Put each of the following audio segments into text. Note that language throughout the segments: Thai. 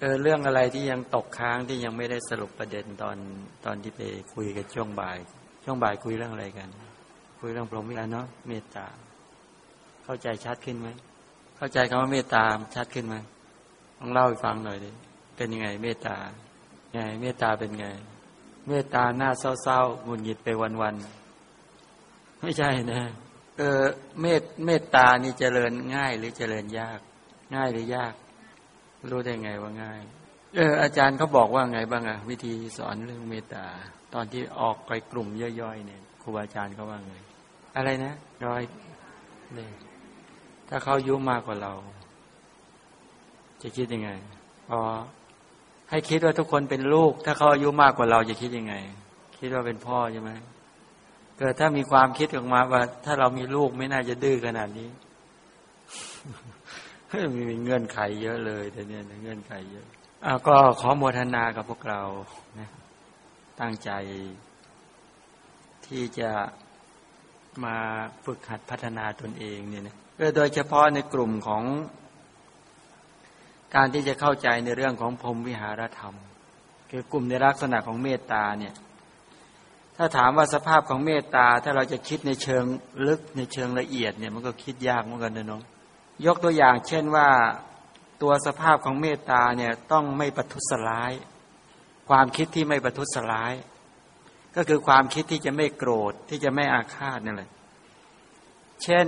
เออเรื่องอะไรที่ยังตกค้างที่ยังไม่ได้สรุปประเด็นตอนตอนที่ไปคุยกันช่วงบ่าย ช่วงบ่ายคุยเรื่องอะไรกัน คุยเรื่องพรหมวิหารเนาะเมตตา เข้าใจชัดขึ้นไหมเข้าใจคำว่าเมตตาชัดขึ้นไหมลองเล่าให้ฟังหน่อยดิเป็นยังไง เมตตาไงเมตตาเป็นไง เมตตาหน้าเศร้าๆหงุดหงิดไปวันๆไม่ใช่นะเออเมตเมตตานี่เจริญง่ายหรือเจริญยาก ง่ายหรือยาก รู้ได้ไงว่าง่าย เออ อาจารย์เขาบอกว่าไงบ้างอะวิธีสอนเรื่องเมตตา ตอนที่ออกไปกลุ่มย่อยๆเนี่ยครูบาอาจารย์เขาว่าไง อะไรนะร้อยเลยถ้าเขายุมากกว่าเรา จะคิดยังไงพอให้คิดว่าทุกคนเป็นลูก ถ้าเขาอายุมากกว่าเราจะคิดยังไง คิดว่าเป็นพ่อใช่ไหมเกิดถ้ามีความคิดออกมาว่า ถ้าเรามีลูกไม่น่าจะดื้อขนาดนี้ มีเงื่อนไขเยอะเลยแต่เนี่ยเงื่อนไขเยอะอาก็ขอโมทนากับพวกเรานะตั้งใจ ที่จะมาฝึกหัดพัฒนาตนเองเนี่ยนะโดยเฉพาะในกลุ่มของ การที่จะเข้าใจในเรื่องของพรมวิหารธรรม คือกลุ่มในลักษณะของเมตตาเนี่ย ถ้าถามว่าสภาพของเมตตา ถ้าเราจะคิดในเชิงลึกในเชิงละเอียดเนี่ย มันก็คิดยากเหมือนกันนะน้อง ยกตัวอย่างเช่นว่าตัวสภาพของเมตตาเนี่ยต้องไม่ประทุษร้าย ความคิดที่ไม่ประทุษร้าย ก็คือความคิดที่จะไม่โกรธที่จะไม่อาฆาตนั่นแหละเช่น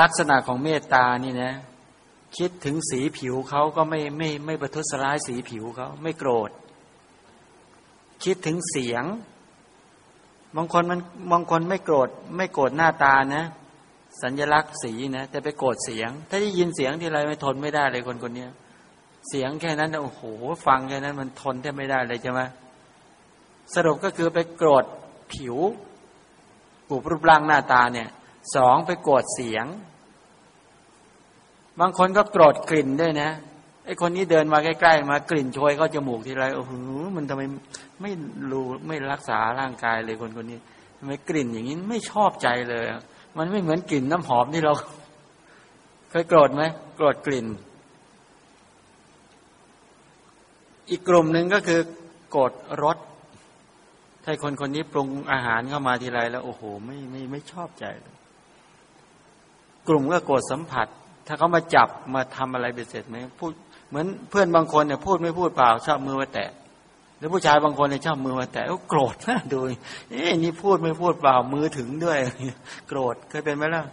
ลักษณะของเมตตานี่นะคิดถึงสีผิวเขาก็ไม่ไม่ไม่ประทุษร้ายสีผิวเขาไม่โกรธ คิดถึงเสียงบางคนมันบางคนไม่โกรธ ไม่โกรธหน้าตานะ สัญลักษณ์สีนะแต่ไปโกรธเสียง ถ้าได้ยินเสียงที่ไรไม่ทนไม่ได้เลยคนคนนี้เสียงแค่นั้นโอ้โหฟังแค่นั้นมันทนแทบไม่ได้เลยใช่ไหมสรุปก็คือไปโกรธผิวกูรูปร่างหน้าตาเนี่ยสองไปโกรธเสียง บางคนก็โกรธกลิ่นด้วยนะไอคนนี้เดินมาใกล้ๆมากลิ่นโชยเขาจมูกทีไรโอ้โหมันทำไมไม่รู้ไม่รักษาร่างกายเลยคนคนนี้ทำไมกลิ่นอย่างนี้ไม่ชอบใจเลย มันไม่เหมือนกลิ่นน้ำหอมที่เรา เคยโกรธไหมโกรธกลิ่น อีกกลุ่มหนึ่งก็คือโกรธรสถ้าคนคนนี้ปรุงอาหารเข้ามาทีไรแล้ว โอ้โห ไม่ไม่ไม่ชอบใจ กลุ่มก็โกรธสัมผัส ถ้าเขามาจับมาทำอะไรไปเสร็จไหมพูดเหมือนเพื่อนบางคนเนี่ยพูดไม่พูดเปล่าชอบมือมาแตะ หรือผู้ชายบางคนเนี่ยชอบมือมาแตะโกรธนะดูเอ้นี่พูดไม่พูดเปล่ามือถึงด้วย โกรธเคยเป็นไหมล่ะ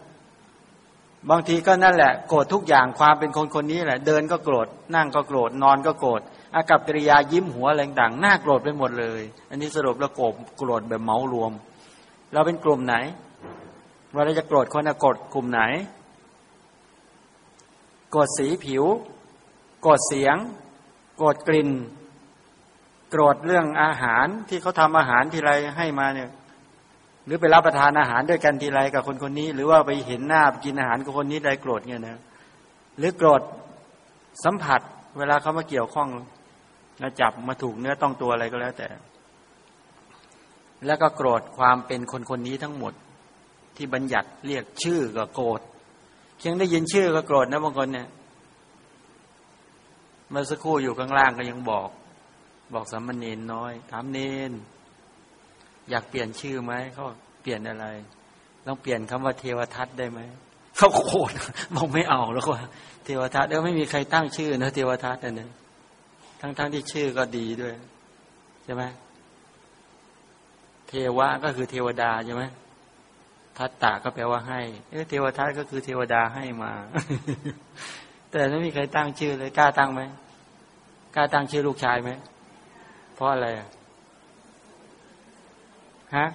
บางทีก็นั่นแหละโกรธทุกอย่างความเป็นคนคนนี้แหละ เดินก็โกรธนั่งก็โกรธนอนก็โกรธอากับกิริยายิ้มหัวอะไรต่างหน้าโกรธไปหมดเลย อันนี้สรุปแล้วโกรธโกรธแบบเมารวม เราเป็นกลุ่มไหนเวลาจะโกรธคนจะโกรธกลุ่มไหนโกดสีผิวโกดเสียงโกดกลิ่น โกรธเรื่องอาหารที่เขาทำอาหารทีไรให้มาเนี่ย หรือไปรับประทานอาหารด้วยกันทีไรกับคนคนนี้ หรือว่าไปเห็นหน้ากินอาหารกับคนนี้ได้โกรธเนี่ยนะหรือโกรธสัมผัส เวลาเขามาเกี่ยวข้องแล้วจับมาถูกเนื้อต้องตัวอะไรก็แล้วแต่ แล้วก็โกรธความเป็นคนคนนี้ทั้งหมด ที่บัญญัติเรียกชื่อก็โกรธเพียงได้ยินชื่อก็โกรธนะบางคนเนี่ยเมื่อสักครู่อยู่ข้างล่างก็ยังบอก บอกสัมเนนน้อย ถามเนนอยากเปลี่ยนชื่อไหมเขาเปลี่ยนอะไรต้องเปลี่ยนคำว่าเทวทัตได้ไหมเขาโกรธบอกไม่เอาแล้วว่า เทวทัตเดี๋ยวไม่มีใครตั้งชื่อนะเทวทัตเนี่ยทั้งๆทที่ชื่อก็ดีด้วยใช่ไหมเทวะก็คือเทวดาใช่ไหมทัตตะก็แปลว่าให้ เอเทวทัตก็คือเทวดาให้มา แต่ไม่มีใครตั้งชื่อเลยกล้าตั้งไหมกล้าตั้งชื่อลูกชายไหม เพราะอะไรฮะ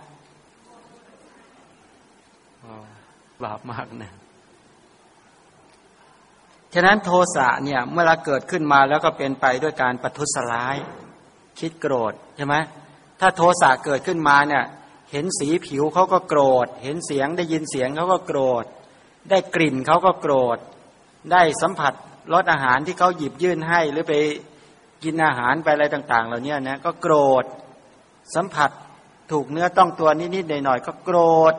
บาปมากนะฉะนั้นโทสะเนี่ยเมื่อเราเกิดขึ้นมาแล้วก็เป็นไปด้วยการประทุษร้าย คิดโกรธใช่ไหมถ้าโทสะเกิดขึ้นมาเนี่ย เห็นสีผิวเขาก็โกรธ เห็นเสียงได้ยินเสียงเขาก็โกรธ ได้กลิ่นเขาก็โกรธ ได้สัมผัสรสอาหารที่เขาหยิบยื่นให้หรือไป กินอาหารไปอะไรต่าง ๆ เหล่านี้นะก็โกรธสัมผัสถูกเนื้อต้องตัวนิดๆหน่อยๆก็โกรธ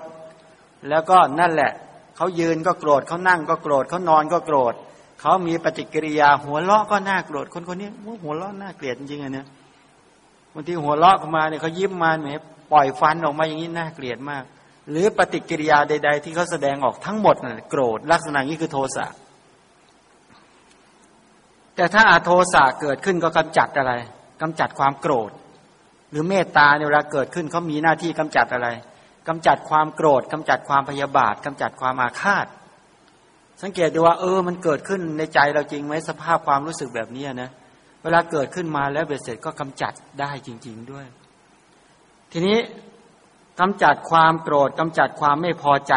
แล้วก็นั่นแหละเขายืนก็โกรธเขานั่งก็โกรธเขานอนก็โกรธเขามีปฏิกิริยาหัวเราะก็น่าโกรธคนคนนี้ว่าหัวเราะน่าเกลียดจริงๆนเนี้ยบางทีหัวเราะออกมาเนี่ยเขายิ้มมาเนี่ยปล่อยฟันออกมาอย่างนี้น่าเกลียดมาก หรือปฏิกิริยาใด ๆ ที่เขาแสดงออกทั้งหมดน่ะโกรธลักษณะนี้คือโทสะ แต่ถ้าอาโทสะเกิดขึ้นก็กำจัดอะไรกำจัดความโกรธ หรือเมตตาเนี่ยเวลาเกิดขึ้นเขามีหน้าที่กำจัดอะไรกำจัดความโกรธกำจัดความพยาบาทกำจัดความอาฆาต สังเกตดูว่า เออ มันเกิดขึ้นในใจเราจริงไหมสภาพความรู้สึกแบบนี้นะเวลาเกิดขึ้นมาแล้วเบ็ดเสร็จก็กำจัดได้จริง ๆด้วย ทีนี้กำจัดความโกรธกำจัดความไม่พอใจ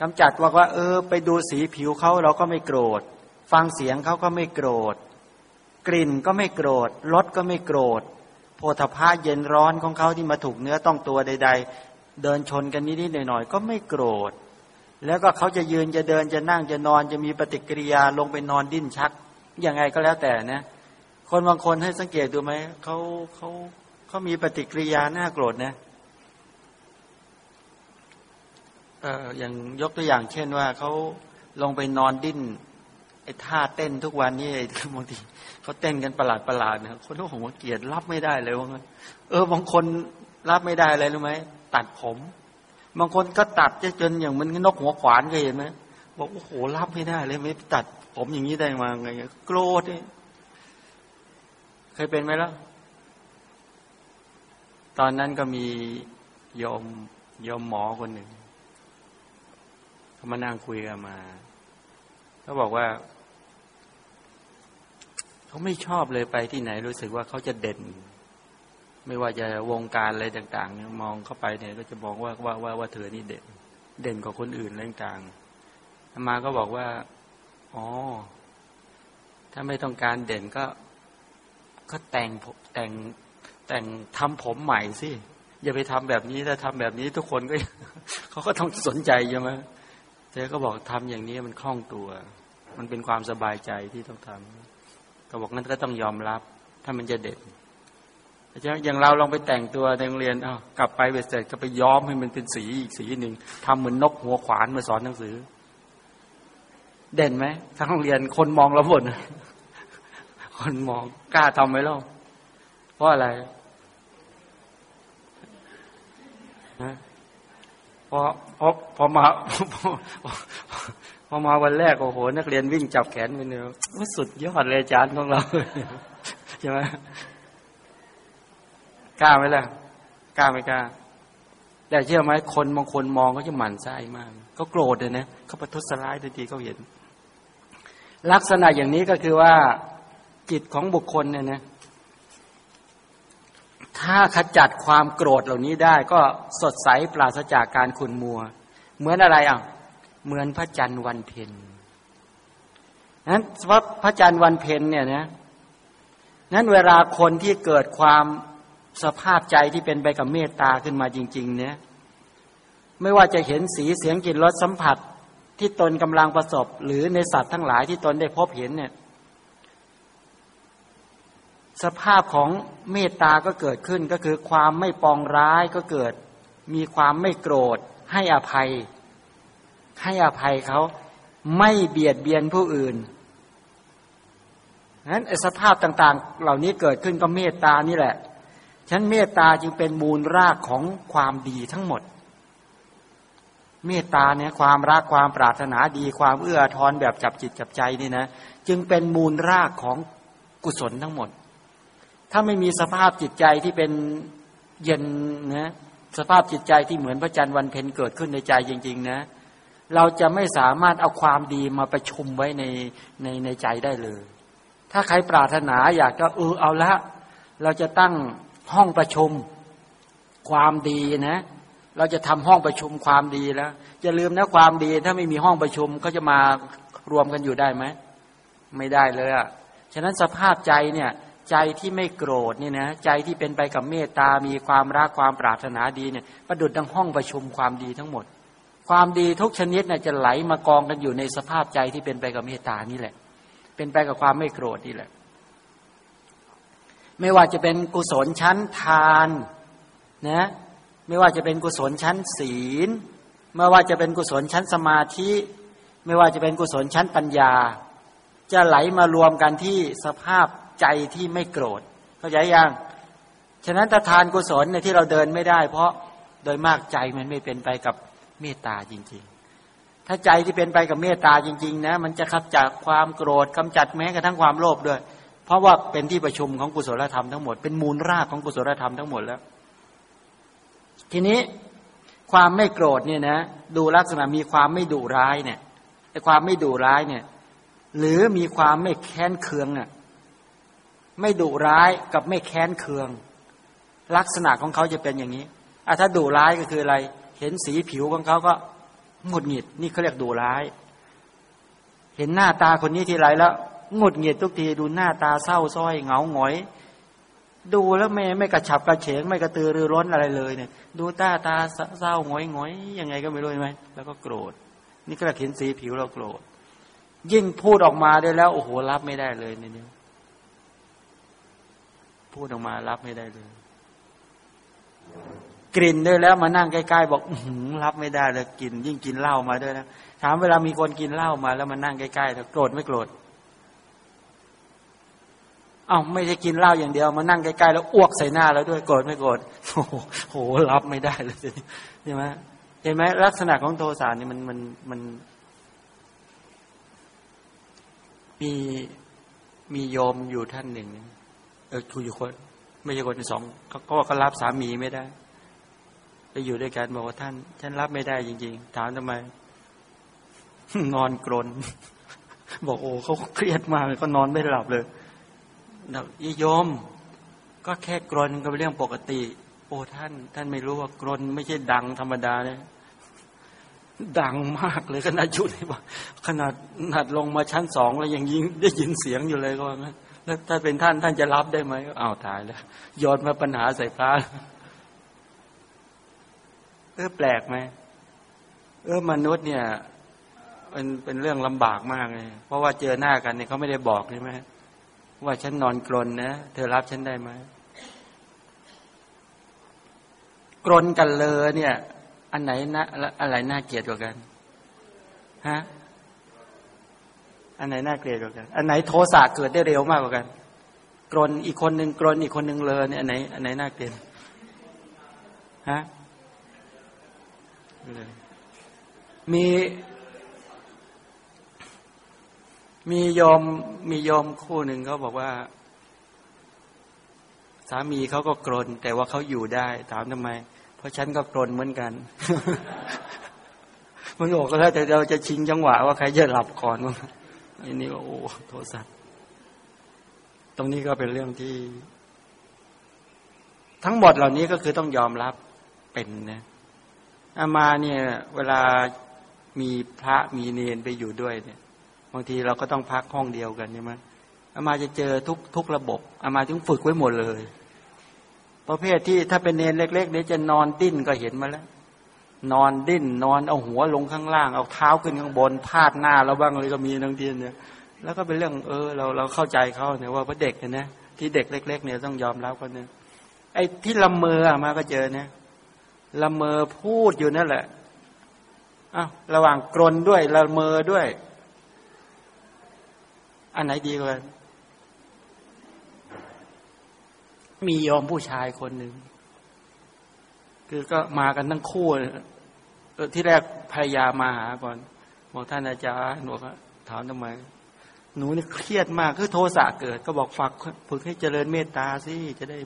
กำจัดว่าว่า เออ ไปดูสีผิวเขาเราก็ไม่โกรธ ฟังเสียงเขาก็ไม่โกรธ กลิ่นก็ไม่โกรธรสก็ไม่โกรธ โพธภาเย็นร้อนของเขาที่มาถูกเนื้อต้องตัวใด ๆ เดินชนกันนิดๆหน่อยๆก็ไม่โกรธ แล้วก็เขาจะยืนจะเดินจะนั่งจะนอนจะมีปฏิกิริยาลงไปนอนดิ้นชักยังไงก็แล้วแต่นะคนบางคนให้สังเกตดูไหมเขาเขาเขามีปฏิกิริยาน่าโกรธนะเอออย่างยกตัวอย่างเช่นว่าเขาลงไปนอนดิ้น ไอ้ท่าเต้นทุกวันนี้บางทีเขาเต้นกันประหลาดประหลาดนะคนทุกของเกียรติรับไม่ได้เลยว่างั้นเออบางคนรับไม่ได้อะไรรู้ไหมตัดผม บางคนก็ตัดจนอย่างมันนกหัวขวานเคยเห็นไหมบอกโอ้โหรับไม่ได้เลยไม่ตัดผมอย่างนี้ได้มาไงโกรธเนี่ยเคยเป็นไหมล่ะตอนนั้นก็มีโยมโยมหมอคนหนึ่งเขามานั่งคุยกันมาเขาบอกว่า เขาไม่ชอบเลยไปที่ไหนรู้สึกว่าเขาจะเด่น ไม่ว่าจะวงการอะไรต่างๆเนี่ยมองเข้าไปเนี่ยก็จะบอกว่าว่าว่าว่าเธอนี่เด่น เด่นกว่าคนอื่นอะไรต่างๆมาก็บอกว่าอ๋อถ้าไม่ต้องการเด่นก็ ก็แต่งแต่งแต่งทำผมใหม่สิอย่าไปทำแบบนี้ถ้าทำแบบนี้ทุกคนก็เขาก็ต้องสนใจใช่ไหมเธอก็บอกทำอย่างนี้มันคล่องตัว มันเป็นความสบายใจที่ต้องทำ ก็บอกนั้นก็ต้องยอมรับ ถ้ามันจะเด็ดอย่างเราลองไปแต่งตัวในโรงเรียนอ้าวกลับไปเสร็จก็ไปย้อมให้มันเป็นสีอีกสีหนึ่งทำเหมือนนกหัวขวานมาสอนหนังสือ เด่นไหมทั้งโรงเรียนคนมองเราหมดคนมองกล้าทำไหมล่ะเพราะอะไรพอพอพอมา พอมาวันแรกโอ้โห นักเรียนวิ่งจับแขนไปเนี่ยว่าสุดยอดเลยอาจารย์ของเราใช่ไหมกล้าไหมล่ะกล้าไหมกล้าแต่เชื่อไหมคนบางคนมองเขาจะหมั่นไส้มากเขาโกรธเลยนะเขาประทุษร้ายทันทีเขาเห็น ลักษณะอย่างนี้ก็คือว่าจิตของบุคคลเนี่ยนะถ้าขจัดความโกรธเหล่านี้ได้ ก็สดใสปราศจากการขุนมัว เหมือนอะไรอะ เหมือนพระจันทร์วันเพ็ญนั้นว่าพระจันทร์วันเพ็ญเนี่ยนะนั้นเวลาคนที่เกิดความสภาพใจที่เป็นไปกับเมตตาขึ้นมาจริง ๆ เนี่ย ไม่ว่าจะเห็นสีเสียงกลิ่นรสสัมผัสที่ตนกำลังประสบ หรือในสัตว์ทั้งหลายที่ตนได้พบเห็นเนี่ย สภาพของเมตตาก็เกิดขึ้นก็คือความไม่ปองร้ายก็เกิด มีความไม่โกรธ ให้อภัย ให้อภัยเขาไม่เบียดเบียนผู้อื่นนั้นสภาพต่าง ๆ เหล่านี้เกิดขึ้นก็เมตตานี่แหละฉันเมตตาจึงเป็นมูลรากของความดีทั้งหมด เมตตาเนี่ยความรักความปรารถนาดี ความเอื้อทอนแบบจับจิตจับใจนี่นะ จึงเป็นมูลรากของกุศลทั้งหมด ถ้าไม่มีสภาพจิตใจที่เป็นเย็นนะสภาพจิตใจที่เหมือนพระจันทร์วันเพ็ญเกิดขึ้นในใจจริง ๆ นะ เราจะไม่สามารถเอาความดีมาประชุมไว้ในในในใจได้เลย ถ้าใครปรารถนาอยากก็เออเอาละ เราจะตั้งห้องประชุมความดีนะ เราจะทำห้องประชุมความดีแล้วจะลืมนะความดี ถ้าไม่มีห้องประชุมเขาจะมารวมกันอยู่ได้ไหมไม่ได้เลยอะ่ะฉะนั้นสภาพใจเนี่ยใจที่ไม่โกรธนี่นะใจที่เป็นไปกับเมตตา มีความรักความปรารถนาดีเนี่ยประดุดดังห้องประชุมความดีทั้งหมด ความดีทุกชนิดน่ยจะไหลมากองกันอยู่ในสภาพใจที่เป็นไปกับเมตตานี่แหละ เป็นไปกับความไม่โกรธนี่แหละ ไม่ว่าจะเป็นกุศลชั้นทานนะไม่ว่าจะเป็นกุศลชั้นศีล ไม่ว่าจะเป็นกุศลชั้นสมาธิ ไม่ว่าจะเป็นกุศลชั้นปัญญา จะไหลมารวมกันที่สภาพใจที่ไม่โกรธ เข้าใจยังฉะนั้นถ้าทานกุศลในที่เราเดินไม่ได้ เพราะโดยมากใจมันไม่เป็นไปกับ เมตตาจริง ๆ ถ้าใจที่เป็นไปกับเมตตาจริง ๆ นะ มันจะขับจากความโกรธกำจัดแม้กระทั่งความโลภด้วย เพราะว่าเป็นที่ประชุมของกุศลธรรมทั้งหมด เป็นมูลรากของกุศลธรรมทั้งหมดแล้ว ทีนี้ความไม่โกรธเนี่ยนะ ดูลักษณะมีความไม่ดุร้ายเนี่ยไอ้ความไม่ดุร้ายเนี่ย หรือมีความไม่แค้นเคืองอะไม่ดุร้ายกับไม่แค้นเคือง ลักษณะของเขาจะเป็นอย่างนี้อะถ้าดุร้ายก็คืออะไร เห็นสีผิวของเขาก็หงุดหงิด นี่เขาเรียกดุร้าย เห็นหน้าตาคนนี้ทีไรแล้วหงุดหงิดทุกทีดูหน้าตาเศร้าส้อยเหงาหงอย ดูแล้วไม่ไม่กระฉับกระเฉง ไม่กระตือรือร้นอะไรเลยเนี่ย ดูตาตาเศร้าหงอยหงอยยังไงก็ไม่รู้ใช่ไหมแล้วก็โกรธ นี่ก็เห็นสีผิวเราโกรธ ยิ่งพูดออกมาได้แล้วโอ้โหรับไม่ได้เลยเนี่ยพูดออกมารับไม่ได้เลย กลิ่นด้วยแล้วมานั่งใกล้ๆบอกรับไม่ได้เลยกิน ยิ่งกินเหล้ามาด้วยนะถามเวลามีคนกินเหล้ามาแล้วมานั่งใกล้ๆแล้วโกรธไม่โกรธเอ้าไม่ใช่กินเหล้าอย่างเดียว มานั่งใกล้ๆแล้วอ้วกใส่หน้าแล้วด้วยโกรธไม่โกรธโอ้โหรับไม่ได้เลยใช่ไหมเห็นไหมลักษณะของโทสะนี่มันมันมันมีมีโยมอยู่ท่านหนึ่งเออคุยอยู่คน ไม่ใช่คนสองเขาก็รับสามีไม่ได้ ไปอยู่ด้วยกันบอกว่าท่าน ฉันรับไม่ได้จริง ๆ ถามทำไม นอนกรนบอกโอ้เขาเครียดมากเลยเขานอนไม่หลับเลยยโยม ก็แค่กรนก็เป็นเรื่องปกติ โอ้ท่าน ท่านไม่รู้ว่ากรนไม่ใช่ดังธรรมดาเลยดังมากเลยขนาดชุดว่าขนาดขนาดลงมาชั้นสองแล้วยังยิงได้ยินเสียงอยู่เลยก็ว่างั้นแล้วถ้าเป็นท่านท่านจะรับได้ไหมอ้าวตายแล้วโยนมาปัญหาใส่พระ เออแปลกไหมเออมนุษย์เนี่ยเป็นเป็นเรื่องลำบากมากเลย เพราะว่าเจอหน้ากันเนี่ยเขาไม่ได้บอกใช่ไหมว่าฉันนอนกรนนะ เธอรับฉันได้ไหมกรนกันเลยเนี่ย อันไหนนะอะไรน่าเกลียดกว่ากันฮะอันไหนน่าเกลียดกว่ากัน อันไหนโทสะเกิดได้เร็วมากกว่ากัน กรนอีกคนหนึ่งกรนอีกคนหนึ่งเลยเนี่ยอันไหนอันไหนน่าเกลียดฮะ มี มียอมมียอมคู่หนึ่งเขาบอกว่า สามีเขาก็กรน แต่ว่าเขาอยู่ได้ ถามทำไม เพราะฉันก็กรนเหมือนกันมันบอกก็แล้วแต่เราจะชิงจังหวะว่าใครจะหลับก่อนอันนี้ก็โอ้โทษสัตว์ตรงนี้ก็เป็นเรื่องที่ ทั้งหมดเหล่านี้ก็คือต้องยอมรับเป็นนะ อามาเนี่ยเวลามีพระมีเนนไปอยู่ด้วยเนี่ย บางทีเราก็ต้องพักห้องเดียวกันใช่ไหมอามาจะเจอทุกทุกระบบอามาถึงฝึกไว้หมดเลย ประเภทที่ถ้าเป็นเนนเล็กๆเนี่ยจะนอนดิ้นก็เห็นมาแล้ว นอนดิ้น นอนเอาหัวลงข้างล่าง เอาเท้าขึ้นข้างบนพาดหน้าเราบ้างเลยก็มีทั้งทีเนี่ย แล้วก็เป็นเรื่องเออเราเราเข้าใจเขาเนี่ยว่าพระเด็กเนี่ยที่เด็กเล็ก ๆ เนี่ยต้องยอมรับกันเนี่ยไอ้ที่ละเมอมาก็เจอเนี่ย ละเมอพูดอยู่นั่นแหละอ้าวระหว่างกรนด้วยละเมอด้วย อันไหนดีกว่ามียอมผู้ชายคนหนึ่งคือก็มากันทั้งคู่ที่แรกภรรยามาหาก่อนบอกท่านอาจารย์บอกว่าถามทำไม หนูนี่เครียดมากคือโทสะเกิด ก็บอกฝากฝึกให้เจริญเมตตาสิจะได้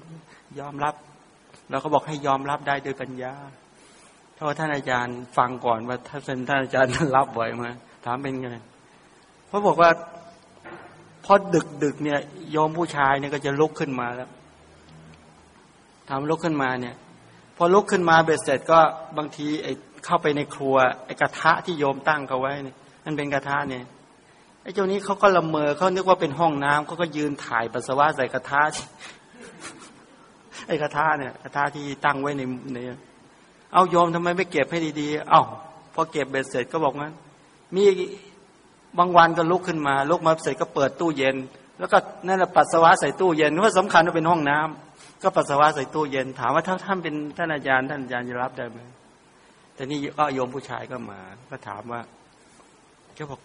ยอมรับ เราก็บอกให้ยอมรับได้โดยปัญญาถ้าว่าท่านอาจารย์ฟังก่อนว่าถ้าเป็นท่านอาจารย์รับไหวมาถามเป็นไงเพราะบอกว่าพอดึกดึกเนี่ยยอมผู้ชายเนี่ยก็จะลุกขึ้นมาแล้วทำลุกขึ้นมาเนี่ย พอลุกขึ้นมาเบ็ดเสร็จก็บางทีไอ้เข้าไปในครัวไอ้กระทะที่โยมตั้งเขาไว้เนี่ยมันเป็นกระทะเนี่ยไอ้เจ้านี้เขาก็ละเมอเขานึกว่าเป็นห้องน้ำเขาก็ยืนถ่ายปัสสาวะใส่กระทะ ไอ้กระทะเนี่ยกระทะที่ตั้งไว้ในในเอาโยมทำไมไม่เก็บให้ดีๆ เอ้าพอเก็บเบ็ดเสร็จก็บอกงั้น มีบางวันก็ลุกขึ้นมา ลุกมาเสร็จก็เปิดตู้เย็น แล้วก็นั่นแหละปัสสาวะใส่ตู้เย็นว่าสำคัญว่าเป็นห้องน้ำก็ปัสสาวะใส่ตู้เย็น ถามว่าถ้าท่านเป็นท่านอาจารย์ท่านอาจารย์จะรับได้ไหมแต่นี่ก็โยมผู้ชายก็มา ก็ถามว่าก็บอก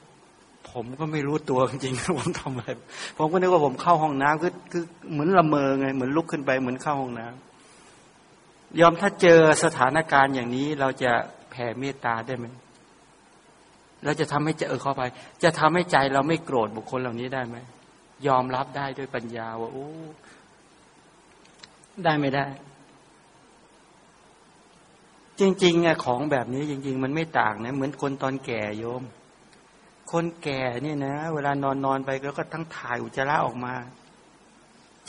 ผมก็ไม่รู้ตัวจริงๆผมทำอะไรผมก็นึกว่าผมเข้าห้องน้ำคือคือเหมือนละเมอไงเหมือนลุกขึ้นไปเหมือนเข้าห้องน้ำยอมถ้าเจอสถานการณ์อย่างนี้เราจะแผ่เมตตาได้ไหมเราจะทำให้เจอเข้าไป จะทำให้ใจเราไม่โกรธบุคคลเหล่านี้ได้ไหมยอมรับได้ด้วยปัญญาว่าโอ้ได้ไม่ได้ จริงๆอะของแบบนี้จริง ๆ มันไม่ต่างนะเหมือนคนตอนแก่โยม คนแก่เนี่ยนะ เวลานอนนอนไปแล้วก็ทั้งถ่ายอุจจาระออกมา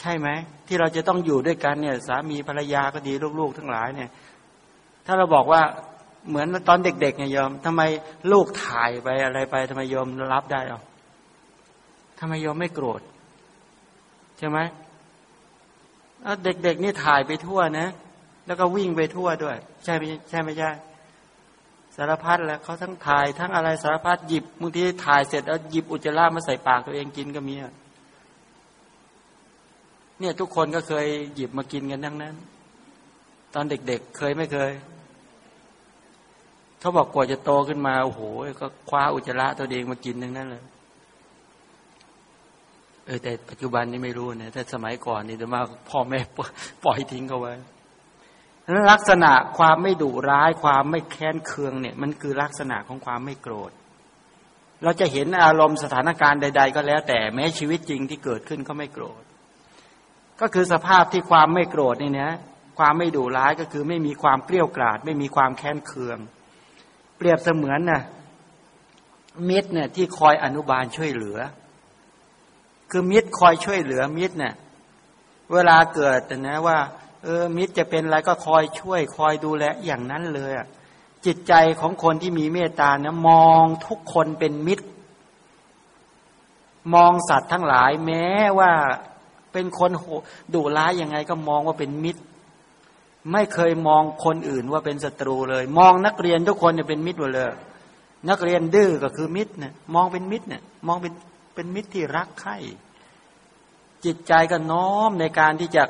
ใช่ไหม ที่เราจะต้องอยู่ด้วยกันเนี่ย สามีภรรยาก็ดีลูกๆ ทั้งหลายเนี่ย ถ้าเราบอกว่าเหมือนตอนเด็กๆไงยอมทำไมลูกถ่ายไปอะไรไปทำไมยอมรับได้อะทำไมยอมไม่โกรธ ใช่ไหมเด็กๆนี่ถ่ายไปทั่วนะ แล้วก็วิ่งไปทั่วด้วย ใช่ไหมใช่ไหมใช่ สารพัดแล้วเขาทั้งถ่ายทั้งอะไรสารพัดหยิบบางทีถ่ายเสร็จแล้วหยิบอุจจาระมาใส่ปากตัวเองกินก็มีเนี่ยทุกคนก็เคยหยิบมากินกันทั้งนั้น ตอนเด็กๆเคยไม่เคยเขาบอกกว่าจะโตขึ้นมาโอ้โหก็คว้าอุจจาระตัวเองมากินทั้งนั้นเลยเออแต่ปัจจุบันนี้ไม่รู้นะแต่สมัยก่อนนี่จะมาพ่อแม่ปล่อยทิ้งเขาไว้ ลักษณะความไม่ดุร้ายความไม่แค้นเคืองเนี่ย มันคือลักษณะของความไม่โกรธ เราจะเห็นอารมณ์สถานการณ์ใด ๆ ก็แล้ว แต่แม้ชีวิตจริงที่เกิดขึ้นก็ไม่โกรธ ก็คือสภาพที่ความไม่โกรธนี่นะความไม่ดุร้ายก็คือไม่มีความเกลี้ยวกราดไม่มีความแค้นเคือง เปรียบเสมือนนะ่ะมิตรเนี่ยที่คอยอนุบาลช่วยเหลือ คือมิตรคอยช่วยเหลือมิตรเนี่ยเวลาเกิดนะว่า เออมิตรจะเป็นอะไรก็คอยช่วย คอยดูแลอย่างนั้นเลยอะจิตใจของคนที่มีเมตตานะมองทุกคนเป็นมิตร มองสัตว์ทั้งหลาย แม้ว่าเป็นคนดุร้ายยังไงก็มองว่าเป็นมิตร ไม่เคยมองคนอื่นว่าเป็นศัตรูเลย มองนักเรียนทุกคนเนี่ยเป็นมิตรหมดเลย นักเรียนดื้อก็คือมิตรเนี่ยมองเป็นมิตรเนี่ยมองเป็นเป็นมิตรที่รักใคร่จิตใจก็น้อมในการที่จะ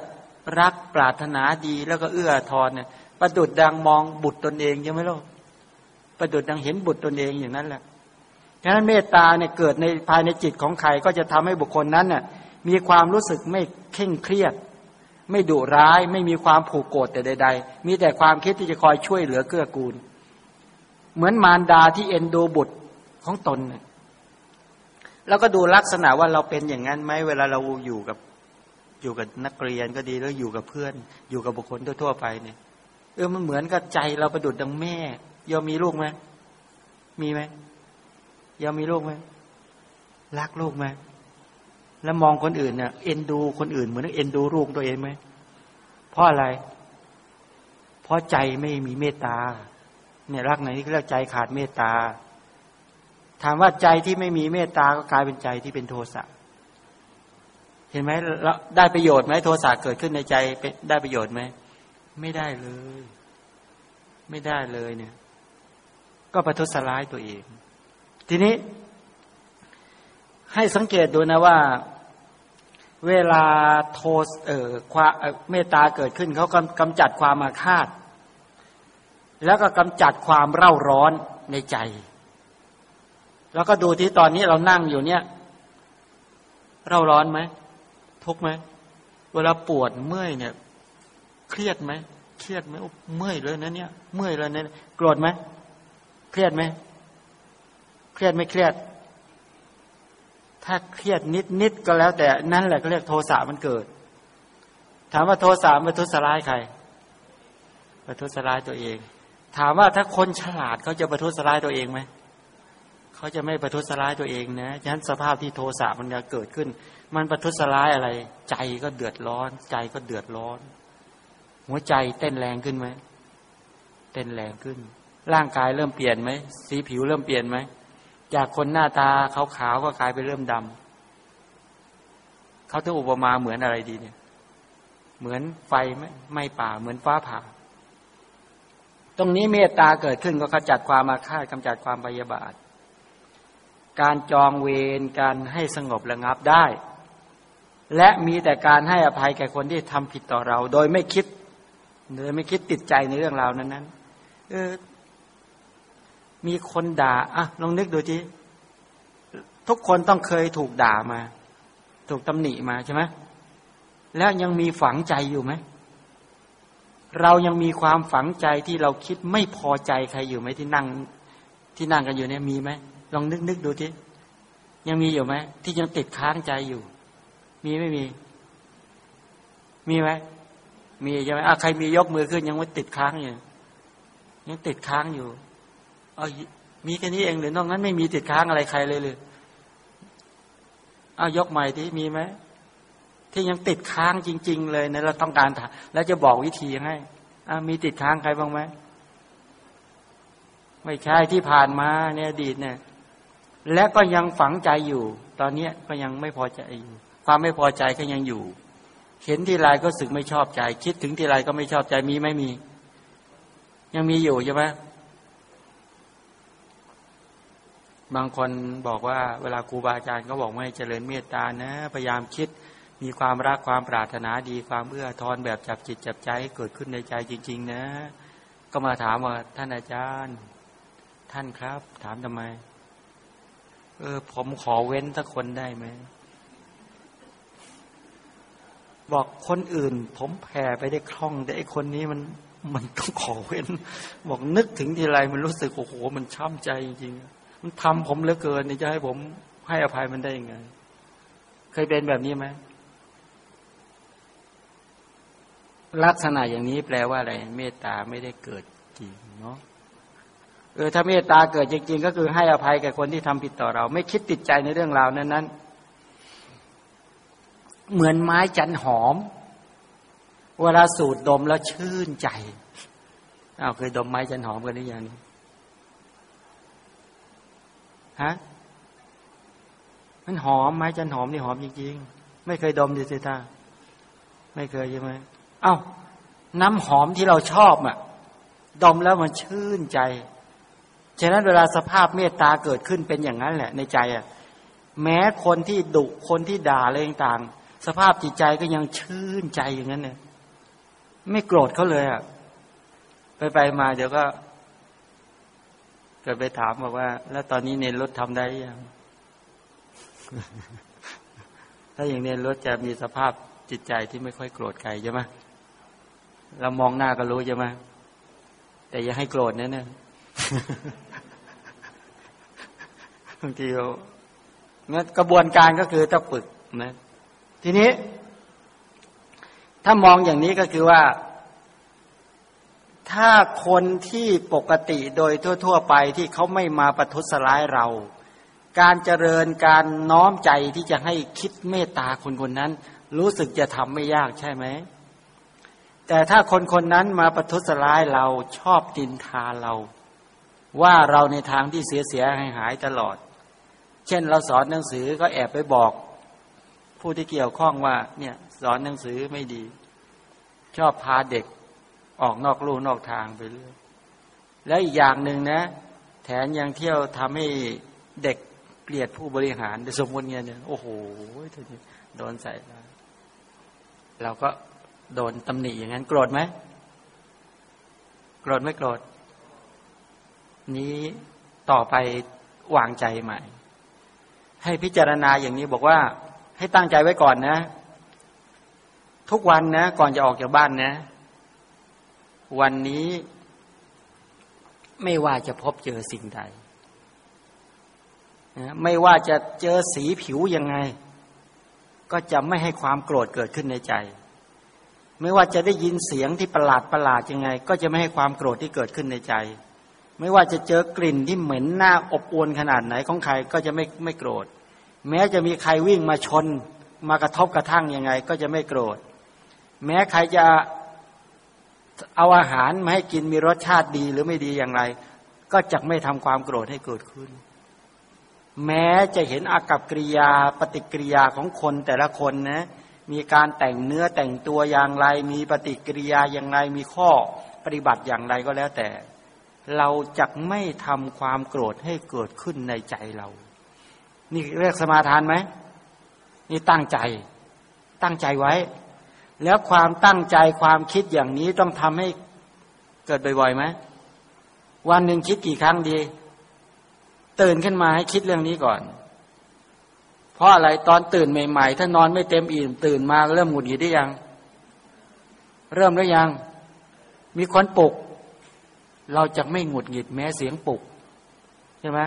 รักปรารถนาดีแล้วก็เอื้อทอนเนี่ยประดุดดังมองบุตรตนเองใช่ไหมลูกประดุดดังเห็นบุตรตนเองอย่างนั้นแหละฉะนั้นเมตตาเนี่ยเกิดในภายในจิตของใครก็จะทำให้บุคคลนั้นเนี่ยมีความรู้สึกไม่เข่งเครียด ไม่ดุร้าย ไม่มีความผูกโกรธแต่ใด ๆ มีแต่ความคิดที่จะคอยช่วยเหลือเกื้อกูล เหมือนมารดาที่เอ็นดูบุตรของตนเนี่ยแล้วก็ดูลักษณะว่าเราเป็นอย่างนั้นไหมเวลาเราอยู่กับ อยู่กับนักเรียนก็ดีแล้วอยู่กับเพื่อน อยู่กับบุคคลทั่วๆไปเนี่ยเออมันเหมือนกับใจเราประดุดดังแม่ยอมมีลูกไหมมีไหมยอมมีลูกไหมรักลูกไหมแล้วมองคนอื่นเนี่ยเอ็นดูคนอื่นเหมือนเอ็นดูลูกตัวเองไหมเพราะอะไร เพราะใจไม่มีเมตตาเนี่ยรักไหนที่เรียกใจขาดเมตตา ถามว่าใจที่ไม่มีเมตตาก็กลายเป็นใจที่เป็นโทสะ เห็นไหมแล้วได้ประโยชน์ไหมโทสะเกิดขึ้นในใจได้ประโยชน์ไหมไม่ได้เลย ไม่ได้เลยเนี่ย ก็ประทุษร้ายตัวเอง ทีนี้ ให้สังเกตดูนะว่า เวลาโทสเอ่อความเมตตาเกิดขึ้นเขากำกำจัดความอาฆาต แล้วก็กำจัดความเร่าร้อนในใจ แล้วก็ดูที่ตอนนี้เรานั่งอยู่เนี่ย เร่าร้อนไหม ทุกไหมเวลาปวดเมื่อยเนี่ย เครียดไหมเครียดไหมเมื่อยเลยนะเนี่ยเมื่อยเลยเนี่ยโกรธไหมเครียดไหมเครียดไม่เครียด ถ้าเครียดนิดนิดก็แล้ว แต่นั่นแหละก็เรียกโทสะมันเกิด ถามว่าโทสะมันทุสลายใครประทุสลายตัวเอง ถามว่าถ้าคนฉลาดเขาจะประทุสลายตัวเองไหม เขาจะไม่ประทุษร้ายตัวเองนะฉะนั้นสภาพที่โทสะมันจะเกิดขึ้น มันประทุษร้ายอะไร ใจก็เดือดร้อน ใจก็เดือดร้อน หัวใจเต้นแรงขึ้นไหมเต้นแรงขึ้น ร่างกายเริ่มเปลี่ยนไหมสีผิวเริ่มเปลี่ยนไหมจากคนหน้าตาขาวๆก็กลายไปเริ่มดำเขาต้องอุปมาเหมือนอะไรดีเนี่ย เหมือนไฟไหมไม่ป่าเหมือนฟ้าผ่า ตรงนี้เมตตาเกิดขึ้นก็ขจัดความมาฆ่าตกำจัดความพยาบาท การจองเวรการให้สงบระงับได้ และมีแต่การให้อภัยแก่คนที่ทำผิดต่อเรา โดยไม่คิดโดยไม่คิดติดใจในเรื่องราวนั้นนั้นเออมีคนด่าอะลองนึกดูทีทุกคนต้องเคยถูกด่ามา ถูกตำหนิมาใช่ไหมแล้วยังมีฝังใจอยู่ไหมเรายังมีความฝังใจที่เราคิดไม่พอใจใครอยู่ไหมที่นั่งที่นั่งกันอยู่เนี่ยมีไหม ลองนึกนึกดูทียังมีอยู่ไหมที่ยังติดค้างใจอยู่ มีไม่มี มีไหมมีใช่ไหมใครมียกมือขึ้นยังไม่ติดค้างอยู่ยังติดค้างอยู่เอามีแค่นี้เองหรือนอกนั้นไม่มีติดค้างอะไรใครเลยเลยเอายกใหม่ที่มีไหมที่ยังติดค้างจริง ๆ เลยนะเราต้องการถาแล้วจะบอกวิธีให้มีติดค้างใครบ้างไหมไม่ใช่ที่ผ่านมาเนี่ยอดีตเนี่ย และก็ยังฝังใจอยู่ ตอนนี้ก็ยังไม่พอใจอยู่ ความไม่พอใจก็ยังอยู่ เห็นทีไรก็สึกไม่ชอบใจ คิดถึงทีไรก็ไม่ชอบใจมีไม่มี ยังมีอยู่ใช่ไหมบางคนบอกว่าเวลาครูบาอาจารย์ก็บอกไม่เจริญเมตตานะ พยายามคิดมีความรักความปรารถนาดีความเอื้อทอนแบบจับจิตจับใจเกิดขึ้นในใจจริง ๆ นะ ก็มาถามว่าท่านอาจารย์ ท่านครับ ถามทำไม เออ ผมขอเว้นสักคนได้ไหม บอกคนอื่น ผมแผ่ไปได้คล่อง แต่ไอคนนี้มันมันต้องขอเว้น บอกนึกถึงทีไรมันรู้สึกโอ้โหมันช้ำใจจริงๆมันทำผมเหลือเกินนี่จะให้ผมให้อภัยมันได้ยังไง เคยเป็นแบบนี้ไหมลักษณะอย่างนี้แปลว่าอะไร เมตตาไม่ได้เกิดจริงเนาะ เออถ้าเมตตาเกิดจริง ๆ ก็คือให้อภัยแก่คนที่ทำผิดต่อเรา ไม่คิดติดใจในเรื่องราวนั้นนั้นเหมือนไม้จันหอม เวลาสูดดมแล้วชื่นใจอ้าวเคยดมไม้จันหอมกันหรือยังฮะมันหอมไม้จันหอมนี่หอมจริงๆ ไม่เคยดมดิสิตาไม่เคยใช่ไหมเอา้า น้ำหอมที่เราชอบอะ ดมแล้วมันชื่นใจ ฉะนั้นเวลาสภาพเมตตาเกิดขึ้นเป็นอย่างนั้นแหละในใจอะแม้คนที่ดุคนที่ด่าอะไรต่างสภาพจิตใจก็ยังชื่นใจอย่างนั้นเนี่ยไม่โกรธเขาเลยอะไปไปมาเดี๋ยวก็ เกิดไปถามบอกว่า แล้วตอนนี้เนรถทำได้ยังถ้าอย่างเนรรถจะมีสภาพจิตใจที่ไม่ค่อยโกรธใครใช่ไหมเรามองหน้าก็รู้ใช่ไหมแต่อย่าให้โกรธนะเนี่ย บางทีเรางั้นกระบวนการก็คือต้องฝึกนะทีนี้ ถ้ามองอย่างนี้ก็คือว่า ถ้าคนที่ปกติโดยทั่ว ๆ ไปที่เขาไม่มาประทุษร้ายเรา การเจริญการน้อมใจที่จะให้คิดเมตตาคนคนนั้น รู้สึกจะทำไม่ยากใช่ไหมแต่ถ้าคนคนนั้นมาประทุษร้ายเราชอบตินทาเรา ว่าเราในทางที่เสียเสียหายหายตลอด เช่น เราสอนหนังสือก็แอบไปบอก ผู้ที่เกี่ยวข้องว่า เนี่ย สอนหนังสือไม่ดี ชอบพาเด็กออกนอกลู่นอกทางไปเรื่อยแล้วอีกอย่างหนึ่งนะ แถมยังเที่ยวทำให้เด็กเกลียดผู้บริหารสมมติเงี้ยเนี่ยโอ้โหโดนใส่เราก็โดนตำหนิอย่างนั้น โกรธไหมโกรธไม่โกรธนี้ต่อไปวางใจใหม่ ให้พิจารณาอย่างนี้บอกว่าให้ตั้งใจไว้ก่อนนะ ทุกวันนะ ก่อนจะออกจากบ้านนะ วันนี้ไม่ว่าจะพบเจอสิ่งใดไม่ว่าจะเจอสีผิวยังไง ก็จะไม่ให้ความโกรธเกิดขึ้นในใจ ไม่ว่าจะได้ยินเสียงที่ประหลาดประหลาดยังไง ก็จะไม่ให้ความโกรธที่เกิดขึ้นในใจ ไม่ว่าจะเจอกลิ่นที่เหม็นหน้าอบอวนขนาดไหนของใครก็จะไม่ไม่โกรธ แม้จะมีใครวิ่งมาชน มากระทบกระทั่งยังไง ก็จะไม่โกรธ แม้ใครจะเอาอาหารมาให้กินมีรสชาติดีหรือไม่ดีอย่างไร ก็จะไม่ทำความโกรธให้เกิดขึ้น แม้จะเห็นอากับกิริยาปฏิกิริยาของคนแต่ละคนนะมีการแต่งเนื้อแต่งตัวอย่างไร มีปฏิกิริยาอย่างไรมีข้อปฏิบัติอย่างไรก็แล้วแต่ เราจะไม่ทำความโกรธให้เกิดขึ้นในใจเรา นี่เรียกสมาทานไหม นี่ตั้งใจ ตั้งใจไว้ แล้วความตั้งใจความคิดอย่างนี้ต้องทำให้เกิดบ่อยๆไหม วันหนึ่งคิดกี่ครั้งดี ตื่นขึ้นมาให้คิดเรื่องนี้ก่อน เพราะอะไรตอนตื่นใหม่ ๆ ถ้านอนไม่เต็มอิ่มตื่นมาเริ่มหงุดหงิดได้ยัง เริ่มแล้วยัง มีคนปลุก เราจะไม่หงุดหงิดแม้เสียงปลุกใช่ไหม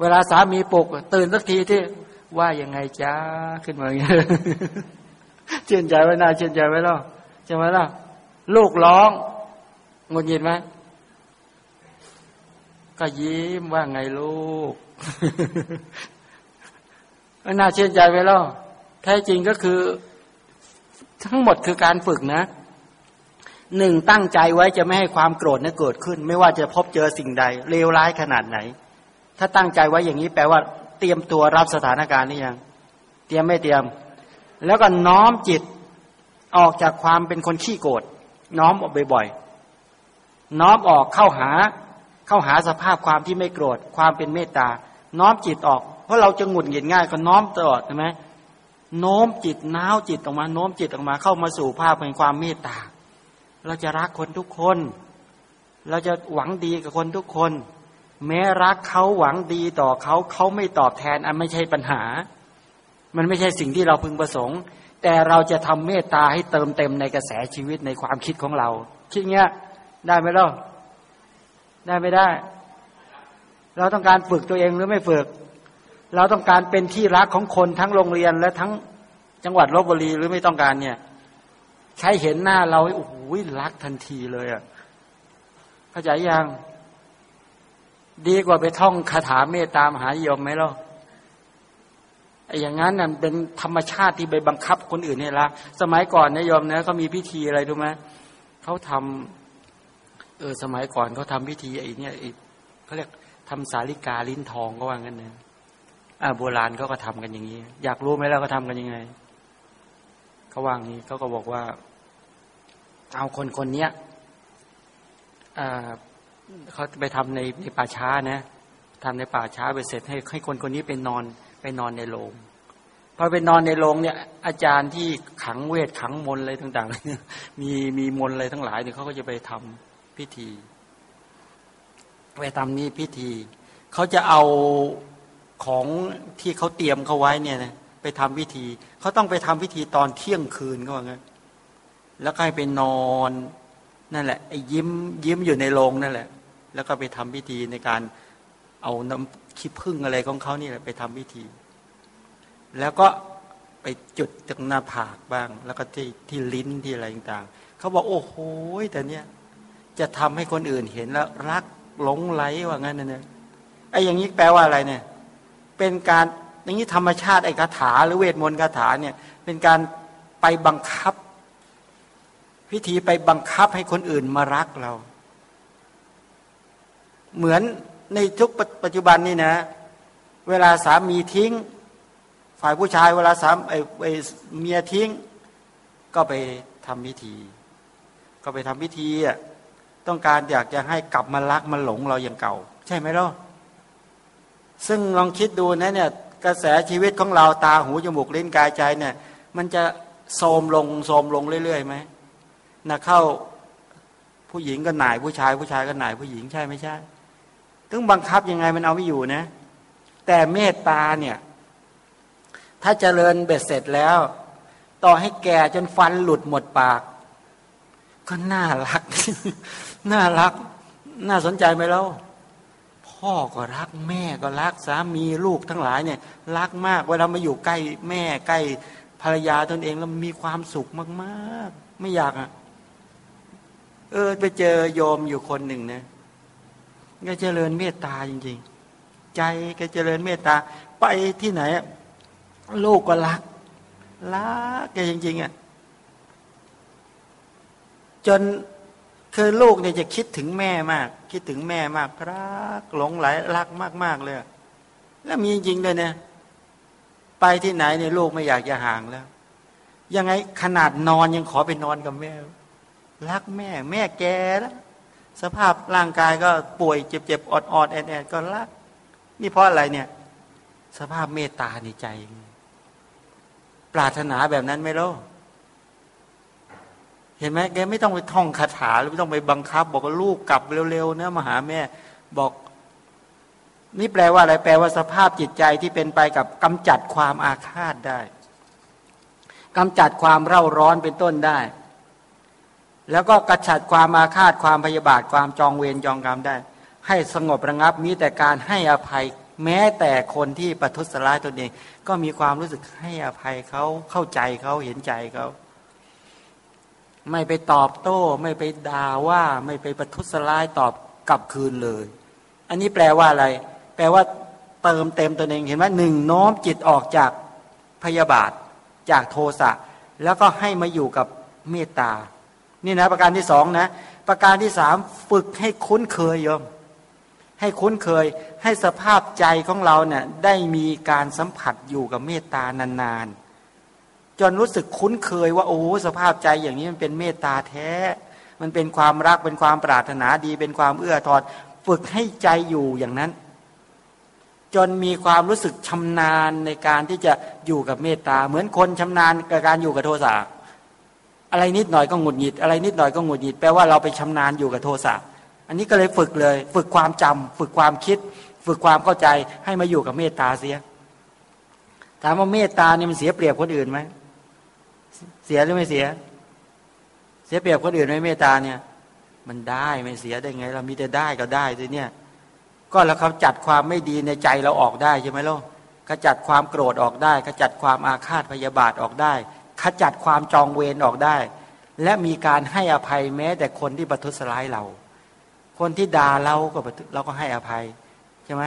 เวลาสามีปลุกตื่นสักทีที่ว่ายังไงจ้าขึ้นมาอย่างเงี้ยเชื่อใจไว้น่าเชื่อใจไว้แล้วใช่ไหมล่ะลูกร้องงุดหงิดไหมก็ยิ้มว่าไงลูกน่าเชื่อใจไว้แล้วแท้จริงก็คือ ทั้งหมดคือการฝึกนะ หนึ่งตั้งใจไว้จะไม่ให้ความโกรธนั้นเกิดขึ้น ไม่ว่าจะพบเจอสิ่งใดเลวร้ายขนาดไหน ถ้าตั้งใจไว้อย่างนี้แปลว่า เตรียมตัวรับสถานการณ์นี่ยัง เตรียมไม่เตรียม แล้วก็น้อมจิตออกจากความเป็นคนขี้โกรธน้อมออกบ่อยๆน้อมออกเข้าหาเข้าหาสภาพความที่ไม่โกรธความเป็นเมตตา น้อมจิตออก เพราะเราจะหงุดหงิดง่ายก็น้อมตลอดใช่ไหมโน้มจิตน้าวจิตออกมาโน้มจิตออกมาเข้ามาสู่ภาพเป็นความเมตตา เราจะรักคนทุกคน เราจะหวังดีกับคนทุกคน แม้รักเขาหวังดีต่อเขาเขาไม่ตอบแทนอันไม่ใช่ปัญหา มันไม่ใช่สิ่งที่เราพึงประสงค์ แต่เราจะทำเมตตาให้เติมเต็มในกระแสชีวิตในความคิดของเราคิดเงี้ยได้ไหมล่ะได้ไม่ได้ เราต้องการฝึกตัวเองหรือไม่ฝึก เราต้องการเป็นที่รักของคนทั้งโรงเรียนและทั้งจังหวัดลบบุรีหรือไม่ต้องการเนี่ย ใครเห็นหน้าเราโอ้โหรักทันทีเลยอะเข้าใจยัง ดีกว่าไปท่องคาถาเมตตามหายมไหมล่ะไอ้อย่างนั้นน่ะเป็นธรรมชาติที่ไปบังคับคนอื่นเนี่ยละสมัยก่อนนายอมนะเขามีพิธีอะไรรู้ไหมเขาทำเออสมัยก่อนเขาทาพิธีไอ้นี่ยเขาเรียกทำสาลิกาลิ้นทองก็ว่างั้นนะอ่าโบราณเขาก็ทำกันอย่างนี้ อยากรู้ไหมแล้วก็ทำกันยังไงเขาว่างนี้เขาก็บอกว่า เอาคนคนนี้เขาไปทำในในป่าช้านะทำในป่าช้าไปเสร็จให้ให้คนคนนี้ไปนอนไปนอนในโรงพอไปนอนในโรงเนี่ย อาจารย์ที่ขังเวทขังมนอะไรต่างๆมีมีมนอะไรทั้งหลายเนี่ยเขาก็จะไปทำพิธีไปทำนี่พิธีเขาจะเอาของที่เขาเตรียมเขาไว้เนี่ยนะไปทำพิธีเขาต้องไปทำพิธีตอนเที่ยงคืนก็ว่างั้น แล้วก็ให้ไปนอนนั่นแหละไอ้ยิ้มยิ้มอยู่ในโรงนั่นแหละ แล้วก็ไปทำพิธีในการเอาน้ำขี้พึ่งอะไรของเขานี่แหละไปทำพิธี แล้วก็ไปจุดตรงหน้าผากบ้าง แล้วก็ที่ที่ลิ้นที่อะไรต่างๆเขาบอกโอ้โหแต่เนี้ยจะทำให้คนอื่นเห็นแล้วรักหลงไหลว่างั้นนะเนี่ยไอ้อย่างนี้แปลว่าอะไรเนี่ย เป็นการอย่างนี้ธรรมชาติไอ้คาถา หรือเวทมนต์คาถาเนี่ย เป็นการไปบังคับ พิธีไปบังคับให้คนอื่นมารักเรา เหมือนในทุกปัจจุบันนี่นะ เวลาสามีทิ้ง ฝ่ายผู้ชายเวลาสามไอ้เมียทิ้ง ก็ไปทำพิธี ก็ไปทำพิธีอะต้องการอยากจะให้กลับมารักมาหลงเราอย่างเก่า ใช่ไหมล่ะซึ่งลองคิดดูนะเนี่ยกระแสชีวิตของเราตาหูจมูกลิ้นกายใจเนี่ย มันจะโทมลงโทมลงเรื่อยๆไหม นะเข้าผู้หญิงก็หน่ายผู้ชาย ผู้ชายก็หน่ายผู้หญิงใช่ไม่ใช่ต้องบังคับยังไงมันเอาไม่อยู่นะ แต่เมตตาเนี่ย ถ้าเจริญเบ็ดเสร็จแล้ว ต่อให้แก่จนฟันหลุดหมดปาก ก็น่ารัก น่ารัก น่าสนใจไหมแล้วพ่อก็รักแม่ก็รักสามีลูกทั้งหลายเนี่ย รักมากเวลามาอยู่ใกล้แม่ใกล้ภรรยาตนเองแล้วมีความสุขมาก ๆ ไม่อยากอะ่ะ เออ ไปเจอโยมอยู่คนหนึ่งนะก็เจริญเมตตาจริง ๆ ใจก็เจริญเมตตา ไปที่ไหนลูกก็รักรักแกจริง ๆอะจนคือลูกเนี่ยจะคิดถึงแม่มาก คิดถึงแม่มากรักหลงไหลรักมาก ๆ เลย แล้วมีจริงเลยเนี่ยไปที่ไหนเนี่ยลูกไม่อยากจะห่างแล้ว ยังไงขนาดนอนยังขอไปนอนกับแม่ รักแม่ แม่แก่แล้วสภาพร่างกายก็ป่วยเจ็บๆอดๆแอดๆก็รัก นี่เพราะอะไรเนี่ย สภาพเมตตาในใจ ปรารถนาแบบนั้นไม่รู้เห็นไหมแกไม่ต้องไปท่องคาถาหรือไม่ต้องไปบังคับ บอกว่าลูกกลับเร็วๆนะมาหาแม่ บอก นี่แปลว่าอะไรแปลว่าสภาพจิตใจที่เป็นไปกับกำจัดความอาฆาตได้กำจัดความเร่าร้อนเป็นต้นได้ แล้วก็กระชัดความอาฆาตความพยาบาทความจองเวรจองกรรมได้ ให้สงบระงับมีแต่การให้อภัยแม้แต่คนที่ประทุษร้ายตนเอง ก็มีความรู้สึกให้อภัยเขาเข้าใจเขาเห็นใจเขาไม่ไปตอบโต้ ไม่ไปด่าว่าไม่ไปประทุษร้ายตอบกลับคืนเลย อันนี้แปลว่าอะไร แปลว่าเติมเต็มตัวเองเห็นไหมหนึ่งน้อมจิตออกจากพยาบาท จากโทสะแล้วก็ให้มาอยู่กับเมตตา นี่นะประการที่สองนะ ประการที่สามฝึกให้คุ้นเคยโยม ให้คุ้นเคยให้สภาพใจของเราเนี่ยได้มีการสัมผัสอยู่กับเมตตานานๆ จนรู้สึกคุ้นเคยว่าโอ้สภาพใจอย่างนี้มันเป็นเมตตาแท้ มันเป็นความรักเป็นความปรารถนาดี เป็นความเอื้อทอนฝึกให้ใจอยู่อย่างนั้น จนมีความรู้สึกชำนาญในการที่จะอยู่กับเมตตา เหมือนคนชำนาญกับการอยู่กับโทสะ อะไรนิดหน่อยก็หงุดหงิด อะไรนิดหน่อยก็หงุดหงิดแปลว่าเราไปชำนาญอยู่กับโทสะอันนี้ก็เลยฝึกเลย ฝึกความจำฝึกความคิด ฝึกความเข้าใจให้มาอยู่กับเมตตาเสีย ถามว่าเมตตาเนี่ยมันเสียเปรียบคนอื่นไหมเสียหรือไม่เสีย เสียเปรียบคนอื่นไหมเมตตาเนี่ย มันได้ไม่เสียได้ไง เรามีแต่ได้ก็ได้สิเนี่ย ก็แล้วเขาจัดความไม่ดีในใจเราออกได้ใช่ไหมล่ะขจัดความโกรธออกได้ขจัดความอาฆาตพยาบาทออกได้ ขจัดความจองเวรออกได้ และมีการให้อภัยแม้ แต่คนที่ประทุษร้ายเรา คนที่ด่าเราก็เราก็ให้อภัยใช่ไหม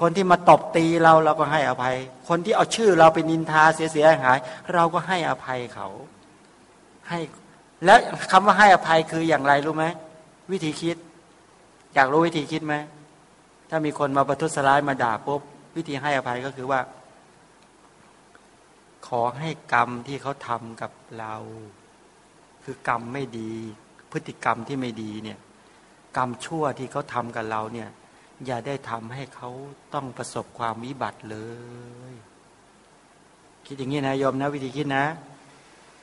คนที่มาตบตีเราเราก็ให้อภัย คนที่เอาชื่อเราเป็นนินทาเสียเสียหาย เราก็ให้อภัยเขาให้แล้วคำว่าให้อภัยคืออย่างไรรู้ไหมวิธีคิด อยากรู้วิธีคิดไหมถ้ามีคนมาประทุษร้ายมาด่าปุ๊บวิธีให้อภัยก็คือว่า ขอให้กรรมที่เขาทำกับเรา คือกรรมไม่ดี พฤติกรรมที่ไม่ดีเนี่ย กรรมชั่วที่เขาทำกับเราเนี่ย อย่าได้ทำให้เขาต้องประสบความวิบัติเลย คิดอย่างนี้นะโยมนะ วิธีคิดนะ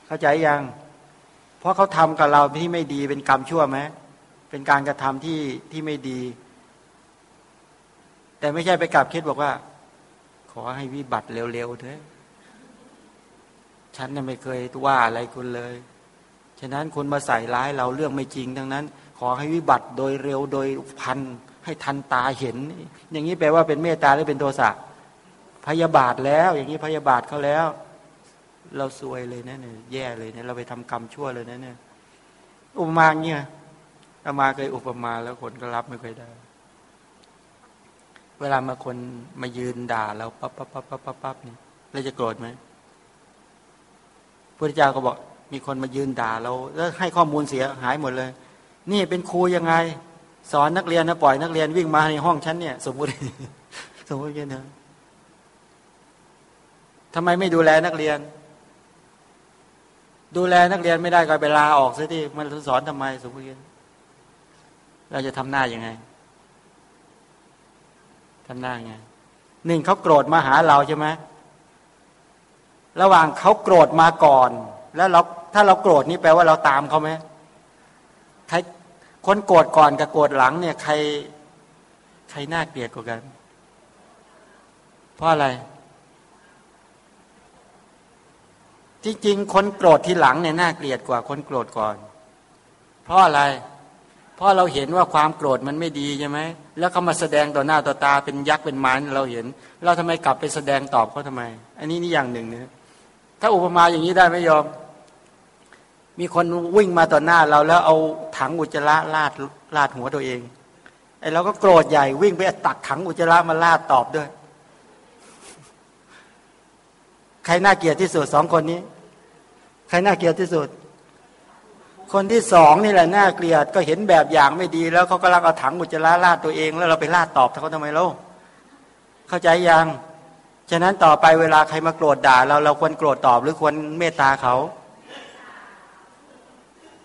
เข้าใจยัง เพราะเขาทำกับเราที่ไม่ดีเป็นกรรมชั่วไหมเป็นการกระทำที่ที่ไม่ดี แต่ไม่ใช่ไปกลับคิดบอกว่า ขอให้วิบัติเร็วๆเถอะ ฉันน่ยไม่เคยว่าอะไรคุณเลย ฉะนั้นคุณมาใส่ร้ายเราเรื่องไม่จริงดังนั้น ขอให้วิบัติโดยเร็วโดยพันให้ทันตาเห็น อย่างนี้แปลว่าเป็นเมตตาหรือเป็นโทสะพยาบาทแล้ว อย่างนี้พยาบาทเขาแล้ว เราซวยเลยนะเนี่ยแย่เลยเนี่ยเราไปทำกรรมชั่วเลยนะเนี่ยอุปมาเนี่ยอามาเคยอุปมาแล้วคนก็รับไม่เคยได้ เวลามาคนมายืนด่าเราปั๊บปั๊บปั๊บปั๊บปั๊บปั๊บนี่เราจะโกรธไหม พระเจ้าก็บอกมีคนมายืนด่าเราแล้วให้ข้อมูลเสียหายหมดเลย นี่เป็นครูยังไง สอนนักเรียนนะปล่อยนักเรียนวิ่งมาในห้องฉันเนี่ย สมมติ สมมติกันเถอะทำไมไม่ดูแลนักเรียน ดูแลนักเรียนไม่ได้ก็ไปลาออกซะที่มันสอนทำไมสมมติเราจะทำหน้ายังไงทำหน้าไงหนึ่งเขาโกรธมาหาเราใช่ไหม ระหว่างเขาโกรธมาก่อน แล้วเราถ้าเราโกรธนี่แปลว่าเราตามเขาไหมใครคนโกรธก่อนกับโกรธหลังเนี่ยใครใครน่าเกลียดกว่ากัน เพราะอะไร จริงๆ คนโกรธทีหลังเนี่ยน่าเกลียดกว่าคนโกรธก่อน เพราะอะไร เพราะเราเห็นว่าความโกรธมันไม่ดีใช่ไหม แล้วเขามาแสดงต่อหน้าต่อตาเป็นยักษ์เป็นมารเราเห็น เราทำไมกลับไปแสดงตอบเขาทำไม อันนี้นี่อย่างหนึ่งนะ ถ้าอุปมาอย่างนี้ได้ไม่ยอม มีคนวิ่งมาต่อหน้าเราแล้วเอาถังอุจจาระลาดลาดหัวตัวเองไอ้เราก็โกรธใหญ่วิ่งไปตักถังอุจจาระมาลาดตอบด้วย ใครน่าเกลียดที่สุดสองคนนี้ ใครน่าเกลียดที่สุด คนที่สองนี่แหละน่าเกลียดก็เห็นแบบอย่างไม่ดี แล้วเขากำลังเอาถังอุจจาระลาดตัวเอง แล้วเราไปลาดตอบเขาทำไมล่ะเข้าใจยัง ฉะนั้นต่อไปเวลาใครมาโกรธด่า เราเราควรโกรธตอบหรือควรเมตตาเขา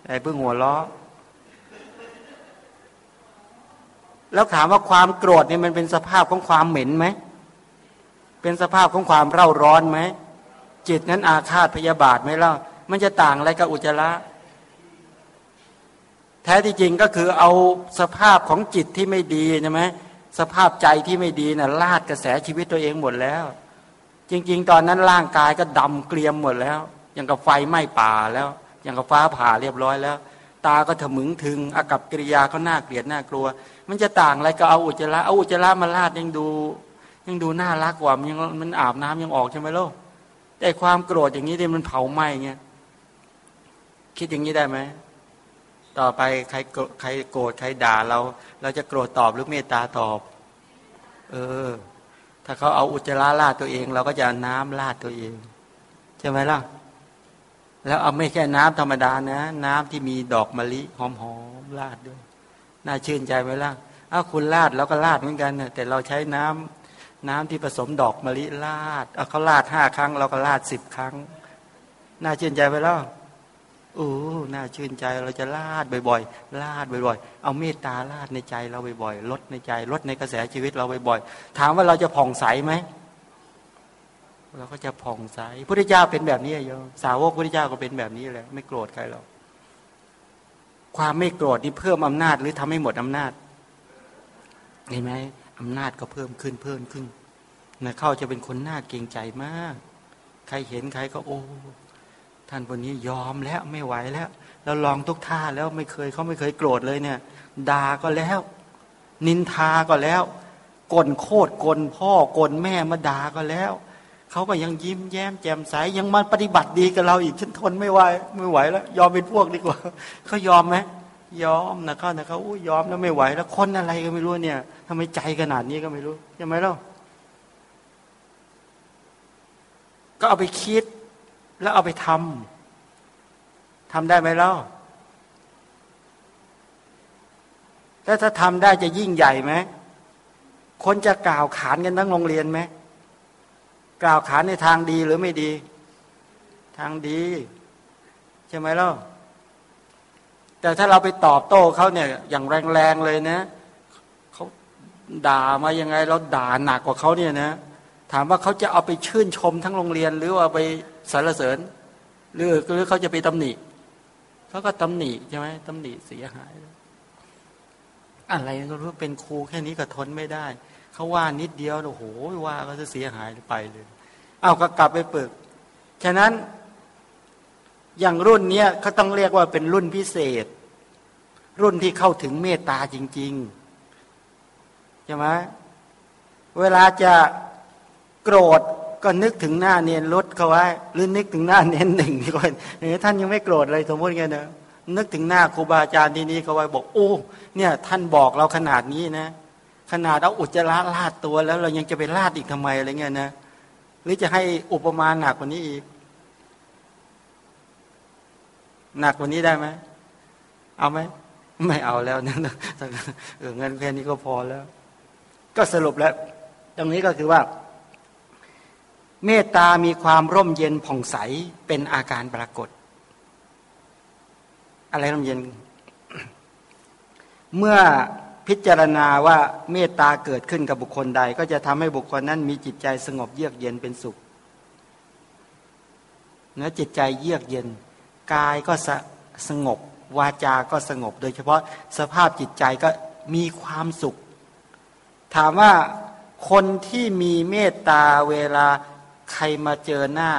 ไอ้เพิ่งหัวล้อแล้วถามว่าความโกรธเนี่ยมันเป็นสภาพของความเหม็นไหม เป็นสภาพของความเร่าร้อนไหม จิตนั้นอาฆาตพยาบาทไหมเล่า มันจะต่างอะไรกับอุจจาระแท้ที่จริงก็คือเอาสภาพของจิตที่ไม่ดีใช่ไหม สภาพใจที่ไม่ดีนะ่ะลาดกระแสชีวิตตัวเองหมดแล้ว จริง ๆ ตอนนั้นร่างกายก็ดำเกลียมหมดแล้ว อยังกับไฟไหม้ป่าแล้วอยังกับฟ้าผ่าเรียบร้อยแล้ว ตาก็ถมึงถึงอากับกิริยาก็น่าเกลียดน่ากลัว มันจะต่างอะไรก็เอาอุจจาระเอาอุจจาระมาลาดยังดูยังดูน่ารักกว่ามันยังมันอาบน้ำยังออกใช่ไหมล่ะแต่ความโกรธอย่างนี้ที่มันเผาไหม้เงี้ยคิดอย่างนี้ได้ไหม ต่อไปใครใครโกรธใครด่าเรา เราจะโกรธตอบหรือเมตตาตอบ เออ ถ้าเขาเอาอุจจาระลาดตัวเอง เราก็จะน้ำลาดตัวเอง ใช่ไหมล่ะ แล้วเอาไม่แค่น้ำธรรมดานะ น้ำที่มีดอกมะลิหอมๆลาดด้วย น่าชื่นใจไหมล่ะเอาคุณลาดแล้วก็ลาดเหมือนกันนะแต่เราใช้น้ำน้ำที่ผสมดอกมะลิลาดเอาเขาลาดห้าครั้ง เราก็ลาดสิบครั้ง น่าชื่นใจไหมล่ะ โอ้น่าชื่นใจเราจะลาดบ่อยๆลาดบ่อยๆ เอาเมตตาลาดในใจเราบ่อยๆลดในใจลดในกระแสชีวิตเราบ่อยๆถามว่าเราจะผ่องใสไหมเราก็จะผ่องใสพุทธเจ้าเป็นแบบนี้โยมสาวกพุทธเจ้าก็เป็นแบบนี้แหละไม่โกรธใครหรอกความไม่โกรธนี่เพิ่มอำนาจหรือทำให้หมดอำนาจเห็นไหมอำนาจก็เพิ่มขึ้นเพิ่มขึ้นนะเข้าจะเป็นคนน่าเกรงใจมาก ใครเห็นใครก็โอ้ ท่านคนนี้ยอมแล้วไม่ไหวแล้วเราลองทุกท่าแล้วไม่เคยเขาไม่เคยโกรธเลยเนี่ยด่าก็แล้ว นินทาก็แล้วกลโคตรกลพ่อกลแม่มาด่าก็แล้วเขาก็ยังยิ้มแย้มแจ่มใสยังมาปฏิบัติดีกับเราอีกฉันทนไม่ไหวไม่ไหวแล้ว ยอมเป็นพวกดีกว่าเขายอมไหมยอมนะเขานะเขาอุ้ยยอมแล้วไม่ไหว แล้วคนอะไรก็ไม่รู้เนี่ยทำไมใจขนาดนี้ก็ไม่รู้ใช่ไหมล่ะก็เอาไปคิด แล้วเอาไปทำทำได้ไหมเล่าแล้วถ้าทำได้จะยิ่งใหญ่ไหมคนจะกล่าวขานกันทั้งโรงเรียนไหมกล่าวขานในทางดีหรือไม่ดี ทางดี ใช่ไหมล่ะแต่ถ้าเราไปตอบโต้เขาเนี่ย อย่างแรงๆเลยนะเขาด่ามายังไง เราด่าหนักกว่าเขาเนี่ยนะ ถามว่าเขาจะเอาไปชื่นชมทั้งโรงเรียน หรือว่าไป สรรเสริญ หรือหรือเขาจะไปตำหนิเขาก็ตำหนิใช่ไหมตำหนิเสียหาย อะไรก็รู้เป็นครูแค่นี้ก็ทนไม่ได้ เขาว่านิดเดียวโอ้โหว่าก็จะเสียหายไปเลยเอาก็กลับไปปึกฉะนั้นอย่างรุ่นเนี้ยเขาต้องเรียกว่าเป็นรุ่นพิเศษ รุ่นที่เข้าถึงเมตตาจริงๆใช่ไหมเวลาจะโกรธ ก็นึกถึงหน้าเนียนลดเขาไว้ หรือนึกถึงหน้าเนียนหนึ่งที่คนท่านยังไม่โกรธเลยสมมติไงนะนึกถึงหน้าครูบาอาจารย์ที่นี้เขาไว้บอกโอ้เนี่ย ท่านบอกเราขนาดนี้นะ ขนาดเอาอุจจาระลาดตัวแล้วเรายังจะไปลาดอีกทำไมอะไรเงี้ยนะหรือจะให้อุปมาหนักกว่านี้อีก หนักกว่านี้ได้ไหมเอาไหมไม่เอาแล้วนะเออเงินแค่นี้ก็พอแล้ว ก็สรุปแล้ว ตรงนี้ก็คือว่า เมตตามีความร่มเย็นผ่องใสเป็นอาการปรากฏ อะไรร่มเย็น เมื่อพิจารณาว่าเมตตาเกิดขึ้นกับบุคคลใด ก็จะทำให้บุคคลนั้นมีจิตใจสงบเยือกเย็นเป็นสุขเนื้อจิตใจเยือกเย็น กายก็สสงบ วาจา ก็สงบ โดยเฉพาะสภาพจิตใจก็มีความสุข ถามว่าคนที่มีเมตตาเวลา ใครมาเจอหน้า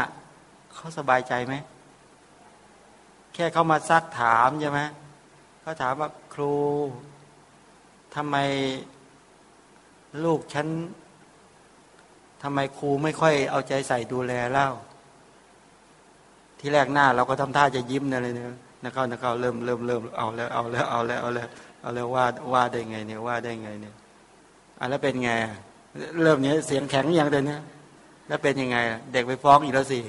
เขาสบายใจไหม แค่เขามาซักถามใช่ไหมเขาถามว่าครูทำไมลูกฉันทำไมครูไม่ค่อยเอาใจใส่ดูแลเล่า ที่แรกหน้าเราก็ทำท่าจะยิ้มนะเลยเนี่ยนะเขานะเขาเริ่มเริ่มเริ่มเอาแล้วเอาแล้วเอาแล้วเอาแล้วเอาแล้วว่าว่าได้ไงเนี่ยว่าได้ไงเนี่ยอะแล้วเป็นไง เริ่มเนี้ยเสียงแข็งอย่างเดิมเนี่ย แล้วเป็นยังไง เด็กไปฟ้องอีกแล้วสิ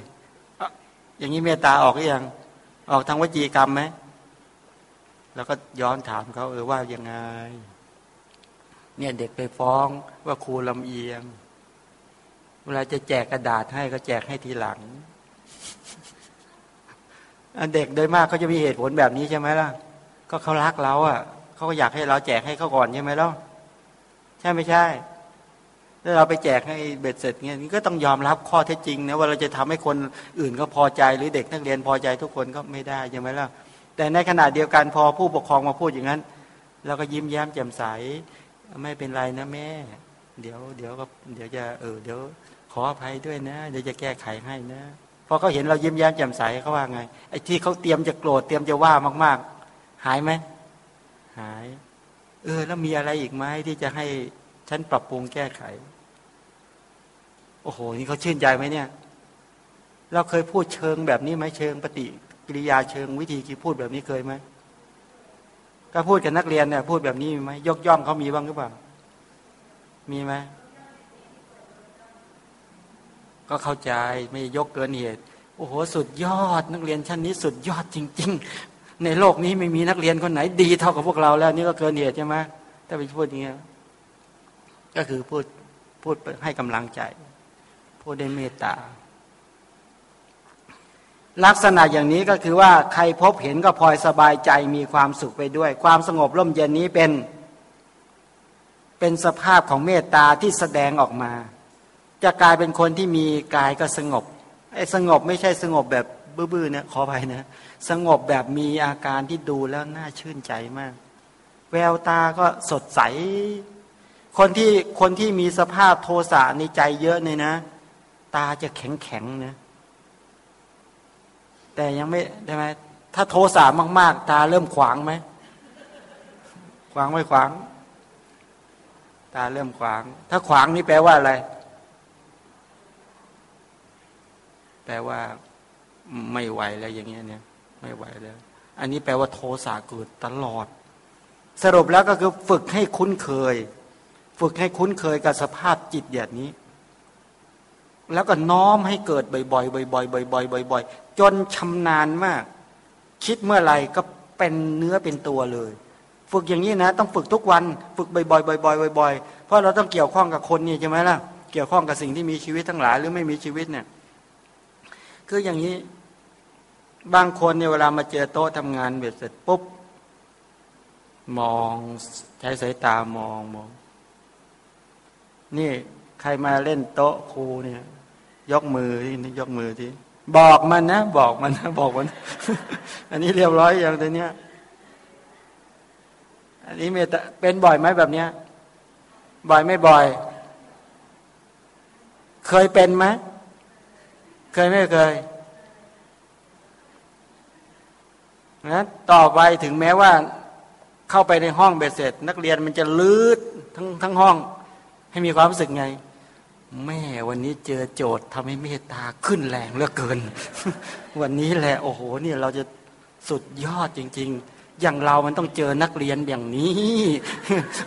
อย่างนี้เมตตาออกหรือยัง ออกทางวจีกรรมไหมแล้วก็ย้อนถามเขาเออว่ายังไง เนี่ยเด็กไปฟ้องว่าครูลำเอียง เวลาจะแจกกระดาษให้ก็แจกให้ทีหลังเด็กโดยมากเขาจะมีเหตุผลแบบนี้ใช่ไหมล่ะ ก็เขารักเราอะเขาก็อยากให้เราแจกให้เขาก่อนใช่ไหมล่ะใช่ไม่ใช่ ถ้าเราไปแจกให้เบ็ดเสร็จเงี้ยนี่ก็ต้องยอมรับข้อเท็จจริงนะว่าเราจะทำให้คนอื่นก็พอใจหรือเด็กนักเรียนพอใจทุกคนก็ไม่ได้ใช่ไหมล่ะแต่ในขณะเดียวกันพอผู้ปกครองมาพูดอย่างนั้นเราก็ยิ้มแย้มแจ่มใสไม่เป็นไรนะแม่ เดี๋ยวเดี๋ยวก็เดี๋ยวจะเออเดี๋ยวขออภัยด้วยนะ เดี๋ยวจะแก้ไขให้นะพอเขาเห็นเรายิ้มแย้มแจ่มใสเขาว่าไงไอ้ที่เขาเตรียมจะโกรธเตรียมจะว่ามาก ๆ หายไหมหาย เออ แล้วมีอะไรอีกไหมที่จะให้ฉันปรับปรุงแก้ไข อ้โห นี่เขาชื่นใจไหมเนี่ย เราเคยพูดเชิงแบบนี้ไหมเชิงปฏิกิริยาเชิงวิธีคิดพูดแบบนี้เคยไหมก็พูดกับนักเรียนเนี่ยพูดแบบนี้มีไหมยกย่องเขามีบ้างหรือเปล่า มีไหมก็เข้าใจไม่ยกเกินเหตุ โอ้โห สุดยอด นักเรียนชั้นนี้สุดยอดจริง ๆ ในโลกนี้ไม่มีนักเรียนคนไหน ดีเท่ากับพวกเราแล้ว นี่ก็เกินเหตุใช่ไหมถ้าไปพูดอย่างเงี้ยก็คือพูดพูดให้กำลังใจ พูดได้เมตตา ลักษณะอย่างนี้ก็คือว่าใครพบเห็นก็พลอยสบายใจมีความสุขไปด้วย ความสงบร่มเย็นนี้เป็น เป็นสภาพของเมตตาที่แสดงออกมา จะกลายเป็นคนที่มีกายก็สงบไอ้สงบไม่ใช่สงบแบบบื้อๆเนี่ยขอไปนะสงบแบบมีอาการที่ดูแล้วน่าชื่นใจมาก แววตาก็สดใส คนที่คนที่มีสภาพโทสะในใจเยอะเนี่ยนะ ตาจะแข็งแข็งนะแต่ยังไม่ใช่ไหมถ้าโทสะมาก ๆ ตาเริ่มขวางไหมขวางไม่ขวาง ตาเริ่มขวาง ถ้าขวางนี่แปลว่าอะไร แปลว่า ไม่ไหวแล้วอย่างเงี้ยเนี่ย ไม่ไหวแล้ว อันนี้แปลว่าโทสะเกิดตลอด สรุปแล้วก็คือฝึกให้คุ้นเคย ฝึกให้คุ้นเคยกับสภาพจิตอย่างนี้ แล้วก็น้อมให้เกิดบ่อยๆบ่อยๆบ่อยๆบ่อยๆจนชำนาญมาก คิดเมื่อไหร่ก็เป็นเนื้อเป็นตัวเลย ฝึกอย่างนี้นะ ต้องฝึกทุกวัน ฝึกบ่อยๆบ่อยๆบ่อยๆเพราะเราต้องเกี่ยวข้องกับคนนี่ใช่ไหมล่ะเกี่ยวข้องกับสิ่งที่มีชีวิตทั้งหลายหรือไม่มีชีวิตเนี่ย คืออย่างนี้ บางคนเนี่ยเวลามาเจอโต๊ะทำงานเบ็ดเสร็จปุ๊บมองใช้สายตามองมอง นี่ใครมาเล่นโต๊ะครูเนี่ย ยกมือที่นี่ยกมือที่บอกมันนะ บอกมันนะ บอกมัน อันนี้เรียบร้อยอย่างตัวเนี้ย อันนี้เมตเป็นบ่อยไหมแบบเนี้ย บ่อยไม่บ่อย เคยเป็นไหมเคยไม่เคยนะต่อไปถึงแม้ว่า เข้าไปในห้องเบ็ดเสร็จ นักเรียนมันจะลืดทั้งทั้งห้อง ให้มีความรู้สึกไง แม่วันนี้เจอโจทย์ทำให้เมตตาขึ้นแรงเหลือเกิน วันนี้แหละโอ้โหเนี่ยเราจะสุดยอดจริง ๆ อย่างเรามันต้องเจอนักเรียนอย่างนี้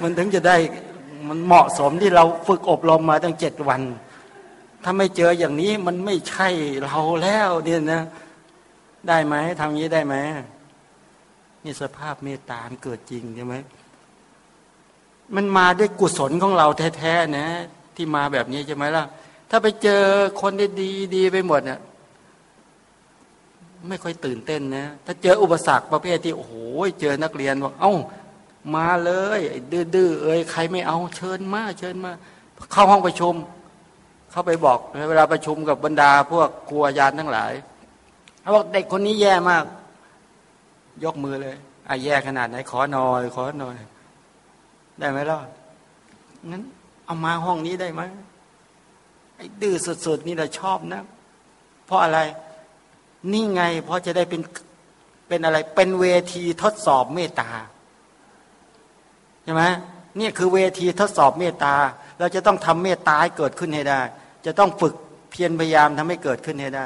มันถึงจะได้มันเหมาะสมที่เราฝึกอบรมมาตั้งเจ็ดวัน ถ้าไม่เจออย่างนี้มันไม่ใช่เราแล้วเนี่ยนะ ได้ไหมทำนี้ได้ไหมนี่สภาพเมตตาเกิดจริงใช่ไหมมันมาด้วยกุศลของเราแท้ๆนะ ที่มาแบบนี้ใช่ไหมล่ะ ถ้าไปเจอคนดีดีดีไปหมดเนี่ยไม่ค่อยตื่นเต้นนะ ถ้าเจออุปสรรคประเภทที่โอ้โหเจอนักเรียนบอกเอ้ามาเลยดื้อเอ้ยใครไม่เอาเชิญมาเชิญมาเข้าห้องประชุม เข้าไปบอกเวลาประชุมกับบรรดาพวกครูอาจารย์ทั้งหลายเขาบอกเด็กคนนี้แย่มาก ยกมือเลยอะแย่ขนาดไหนขอหน่อย ขอหน่อย ได้ไหมล่ะงั้น เอามาห้องนี้ได้ไหมไอ้ดื้อสุดๆนี่เราชอบนะ เพราะอะไร นี่ไง เพราะจะได้เป็นเป็นอะไร เป็นเวทีทดสอบเมตตาใช่ไหมนี่คือเวทีทดสอบเมตตา เราจะต้องทำเมตตาให้เกิดขึ้นให้ได้ จะต้องฝึกเพียรพยายามทำให้เกิดขึ้นให้ได้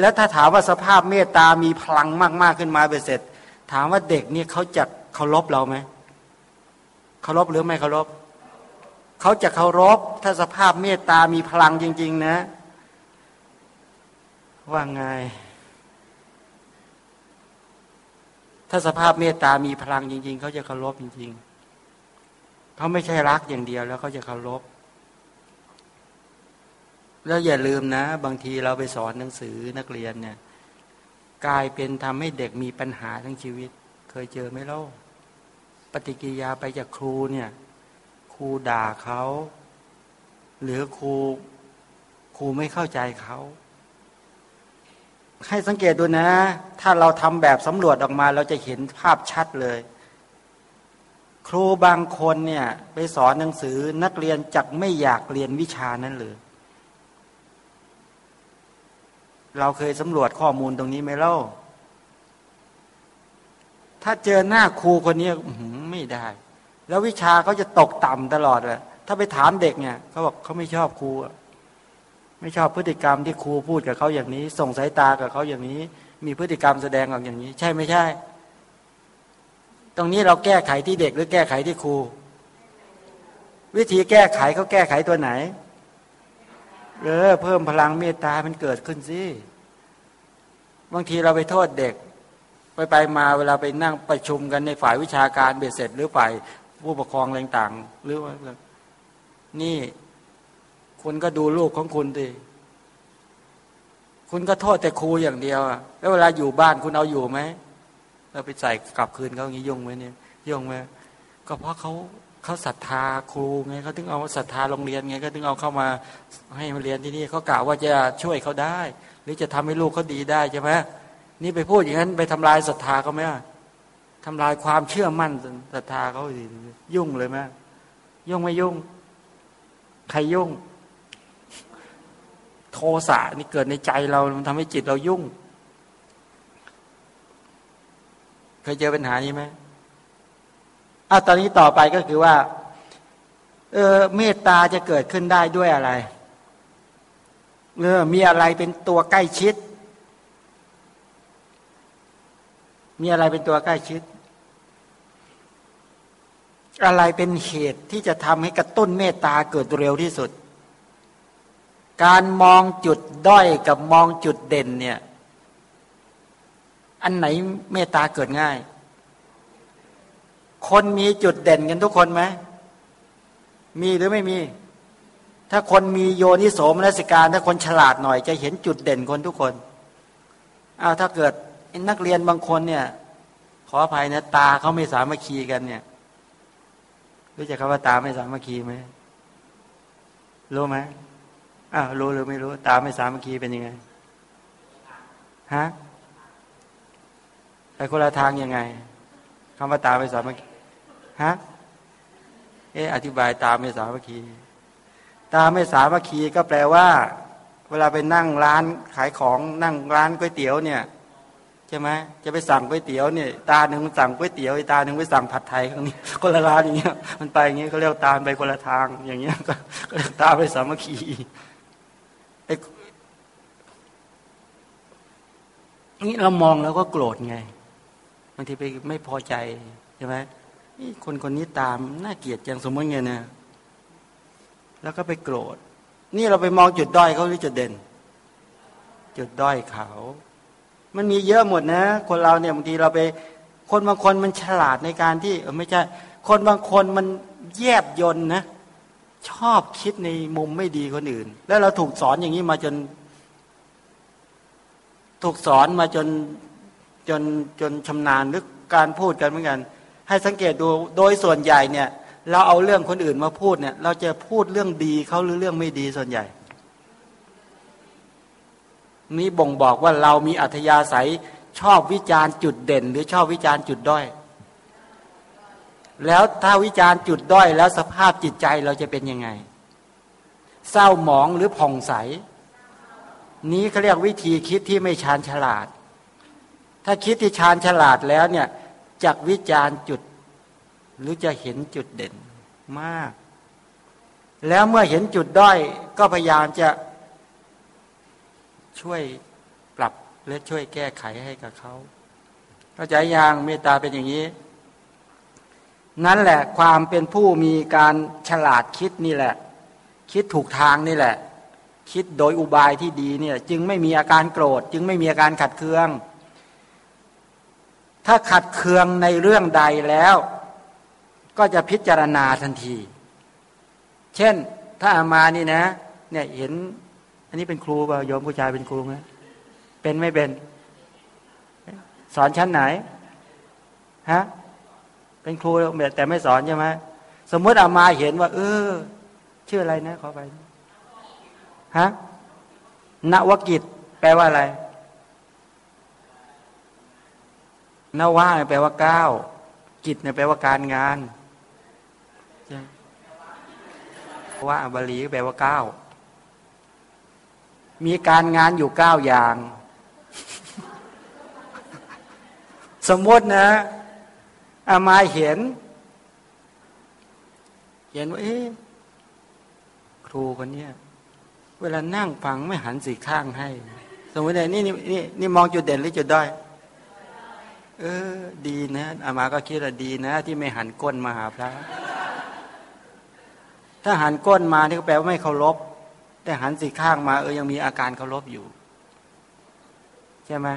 แล้วถ้าถามว่าสภาพเมตตามีพลังมากๆขึ้นมาไปเสร็จ ถามว่าเด็กนี่เขาจะเคารพเราไหมเคารพหรือไม่เคารพ เขาจะเคารพถ้าสภาพเมตตามีพลังจริง ๆ นะ ว่าไง ถ้าสภาพเมตตามีพลังจริง ๆ เขาจะเคารพจริง ๆ เขาไม่ใช่รักอย่างเดียวแล้วเขาจะเคารพแล้วอย่าลืมนะ บางทีเราไปสอนหนังสือนักเรียนเนี่ยกลายเป็นทำให้เด็กมีปัญหาทั้งชีวิต เคยเจอไหมเล่าปฏิกิริยาไปจากครูเนี่ย ครูด่าเขา หรือครูครูไม่เข้าใจเขาให้สังเกตดูนะ ถ้าเราทำแบบสำรวจออกมา เราจะเห็นภาพชัดเลย ครูบางคนเนี่ยไปสอนหนังสือนักเรียนจักไม่อยากเรียนวิชานั้นเลยเราเคยสำรวจข้อมูลตรงนี้ไหมเล่า ถ้าเจอหน้าครูคนนี้ไม่ได้ แล้ววิชาเขาจะตกต่ำตลอดเลยถ้าไปถามเด็กเนี่ยเขาบอกเขาไม่ชอบครูไม่ชอบพฤติกรรมที่ครูพูดกับเขาอย่างนี้ ส่งสายตากับเขาอย่างนี้ มีพฤติกรรมแสดงออกอย่างนี้ ใช่ไม่ใช่ ตรงนี้เราแก้ไขที่เด็กหรือแก้ไขที่ครู วิธีแก้ไขเขาแก้ไขตัวไหนเออเพิ่มพลังเมตตามันเกิดขึ้นสิบางทีเราไปโทษเด็ก ไปไปมาเวลาไปนั่งประชุมกันในฝ่ายวิชาการเบ็ดเสร็จหรือฝ่าย ผู้ปกครองอะไรต่างหรือว่านี่คุณก็ดูลูกของคุณดิคุณก็โทษแต่ครูอย่างเดียวอะแล้วเวลาอยู่บ้านคุณเอาอยู่ไหมเราไปใส่กลับคืนเขาอย่างนี้ยุ่งไหมเนี่ยยุ่งไหมก็เพราะเขาเขาศรัทธาครูไงเขาถึงเอาศรัทธาโรงเรียนไงก็ถึงเอาเข้ามาให้มาเรียนที่นี่เขากล่าวว่าจะช่วยเขาได้ หรือจะทำให้ลูกเขาดีได้ใช่ไหมนี่ไปพูดอย่างนั้นไปทำลายศรัทธาเขาไหม ทำลายความเชื่อมั่นศรัทธาเขายุ่งเลยไหมยุ่งไม่ยุ่ง ใครยุ่ง โทสะนี่เกิดในใจเรา มันทำให้จิตเรายุ่ง เคยเจอปัญหานี้ไหมอะตอนนี้ต่อไปก็คือว่า เออเมตตาจะเกิดขึ้นได้ด้วยอะไรเออมีอะไรเป็นตัวใกล้ชิด มีอะไรเป็นตัวใกล้ชิด อะไรเป็นเหตุที่จะทำให้กระตุ้นเมตตาเกิดเร็วที่สุด การมองจุดด้อยกับมองจุดเด่นเนี่ย อันไหนเมตตาเกิดง่าย คนมีจุดเด่นกันทุกคนไหม มีหรือไม่มี ถ้าคนมีโยนิโสมนสิการ ถ้าคนฉลาดหน่อย จะเห็นจุดเด่นคนทุกคนอ้าวถ้าเกิดนักเรียนบางคนเนี่ย ขออภัยนะตาเขาไม่สามัคคีกันเนี่ย รู้จักคำว่าตาไม่สามัคคีไหมรู้ไหมอ้าวรู้หรือไม่รู้ ตาไม่สามัคคีเป็นยังไงฮะไปคนละทางยังไงคำว่าตาไม่สามัคคีฮะเอออธิบายตาไม่สามัคคี ตาไม่สามัคคีก็แปลว่า เวลาไปนั่งร้านขายของนั่งร้านก๋วยเตี๋ยวเนี่ย ใช่ไหมจะไปสั่งก๋วยเตี๋ยวเนี่ยตาหนึ่งสั่งก๋วยเตี๋ยวอีตาหนึ่งไปสั่งผัดไทยข้างนี้คนละร้านอย่างเงี้ย มันไปอย่างเงี้ยเขาเรียกตาไปคนละทางอย่างเงี้ยก็ตาไม่สามัคคีไอ้นี่เรามองแล้วก็โกรธไงบางทีไปไม่พอใจใช่ไหมนี่คนคนนี้ตามน่าเกลียดจังสมมติไงเนี่ยแล้วก็ไปโกรธ นี่เราไปมองจุดด้อยเขาหรือจุดเด่น จุดด้อยเขา มันมีเยอะหมดนะ คนเราเนี่ยบางทีเราไป คนบางคนมันฉลาดในการที่เออไม่ใช่ คนบางคนมันแยบยนนะ ชอบคิดในมุมไม่ดีคนอื่น แล้วเราถูกสอนอย่างนี้มาจน ถูกสอนมาจนจนจนชำนาญหรือการพูดกันเหมือนกัน ให้สังเกตดูโดยส่วนใหญ่เนี่ย เราเอาเรื่องคนอื่นมาพูดเนี่ย เราจะพูดเรื่องดีเขาหรือเรื่องไม่ดีส่วนใหญ่ นี่บ่งบอกว่าเรามีอัธยาศัยชอบวิจารณ์จุดเด่น หรือชอบวิจารณ์จุดด้อย แล้วถ้าวิจารณ์จุดด้อย แล้วสภาพจิตใจเราจะเป็นยังไง เศร้าหมองหรือผ่องใส นี้เขาเรียกวิธีคิดที่ไม่ชาญฉลาด ถ้าคิดที่ชาญฉลาดแล้วเนี่ยจักวิจารณ์จุด หรือจะเห็นจุดเด่นมาก แล้วเมื่อเห็นจุดด้อย ก็พยายามจะ ช่วยปรับและช่วยแก้ไขให้กับเขาเข้าใจยังเมตตาเป็นอย่างนี้ นั่นแหละความเป็นผู้มีการฉลาดคิดนี่แหละ คิดถูกทางนี่แหละ คิดโดยอุบายที่ดีเนี่ย จึงไม่มีอาการโกรธ จึงไม่มีอาการขัดเคือง ถ้าขัดเคืองในเรื่องใดแล้ว ก็จะพิจารณาทันที เช่นถ้าอามานี่นะ เนี่ยเห็น นนี้เป็นครูเปล่ายอมผู้ชายเป็นครูไหมเป็นไม่เป็น สอนชั้นไหนฮะเป็นครูแต่ไม่สอนใช่ไหมสมมติอามาเห็นว่า เออ ชื่ออะไรนะ ขอไปฮะนวกิจ แปลว่าอะไรนว่าแปลว่าก้าวกิจเนี่ยแปลว่าการงานว่าบาลีแปลว่าก้าว มีการงานอยู่เก้าอย่าง สมมตินะ อามาเห็น เห็นว่า เอ๊ะครูคนนี้เวลานั่งฟังไม่หันสีข้างให้ สมมตินี่นี่นี่นี่มองจุดเด่นหรือจุดด้อยเออ ดีนะอามาก็คิดว่าดีนะ ที่ไม่หันก้นมาหาพระถ้าหันก้นมาที่ก็แปลว่าไม่เคารพ แต่หันสีข้างมาเออยังมีอาการเคารพอยู่ ใช่ไหม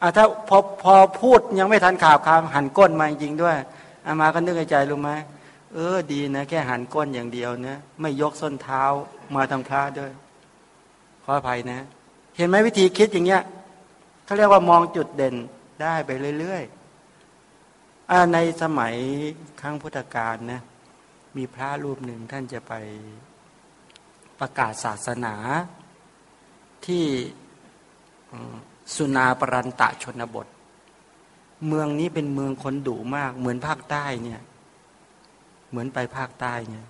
อะถ้าพอพอพูดยังไม่ทันข่าวคำหันก้นมาจริงด้วยอามาก็นึกในใจรู้ไหมเออดีนะ แค่หันก้นอย่างเดียวนะไม่ยกส้นเท้ามาทางพระด้วย ขออภัยนะ เห็นไหมวิธีคิดอย่างเงี้ยเขาเรียกว่ามองจุดเด่นได้ไปเรื่อยๆในสมัยครั้งพุทธกาลนะมีพระรูปหนึ่งท่านจะไป ประกาศศาสนาที่สุนาปรันตะชนบท เมืองนี้เป็นเมืองคนดุมาก เหมือนภาคใต้เนี่ย เหมือนไปภาคใต้เนี่ย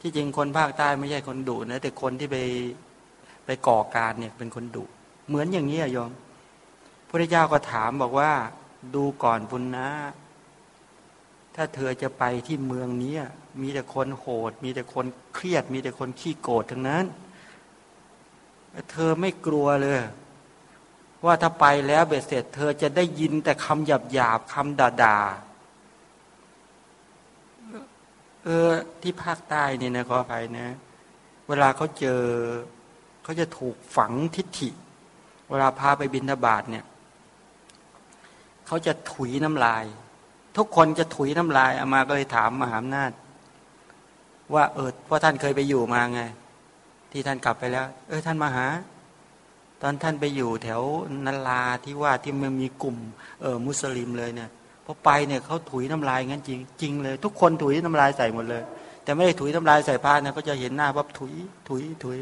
ที่จริงคนภาคใต้ไม่ใช่คนดุนะแต่คนที่ไปไปก่อการเนี่ยเป็นคนดุเหมือนอย่างนี้อะโยมพระเจ้าก็ถามบอกว่า ดูก่อนปุณณนะ ถ้าเธอจะไปที่เมืองนี้ มีแต่คนโหด มีแต่คนเครียด มีแต่คนขี้โกรธทั้งนั้น เธอไม่กลัวเลย ว่าถ้าไปแล้วเบ็ดเสร็จ เธอจะได้ยินแต่คำหยาบหยาบคำด่าด่าเออที่ภาคใต้นี่นะขออภัยนะ เวลาเขาเจอเขาจะถูกฝังทิฐิ เวลาพาไปบินทบาทเนี่ยเขาจะถุยน้ำลาย ทุกคนจะถุยน้ำลายอามาก็เลยถามมหาอำนาจ ว่าเออเพราะท่านเคยไปอยู่มาไง ที่ท่านกลับไปแล้ว เออท่านมาหา ตอนท่านไปอยู่แถวนาลาที่ว่าที่มันมีกลุ่มเออมุสลิมเลยเนี่ยพอไปเนี่ยเขาถุยน้ำลายงั้นจริงจริงเลย ทุกคนถุยน้ำลายใส่หมดเลย แต่ไม่ได้ถุยน้ำลายใส่ผ้านะก็จะเห็นหน้าว่าถุยถุยถุย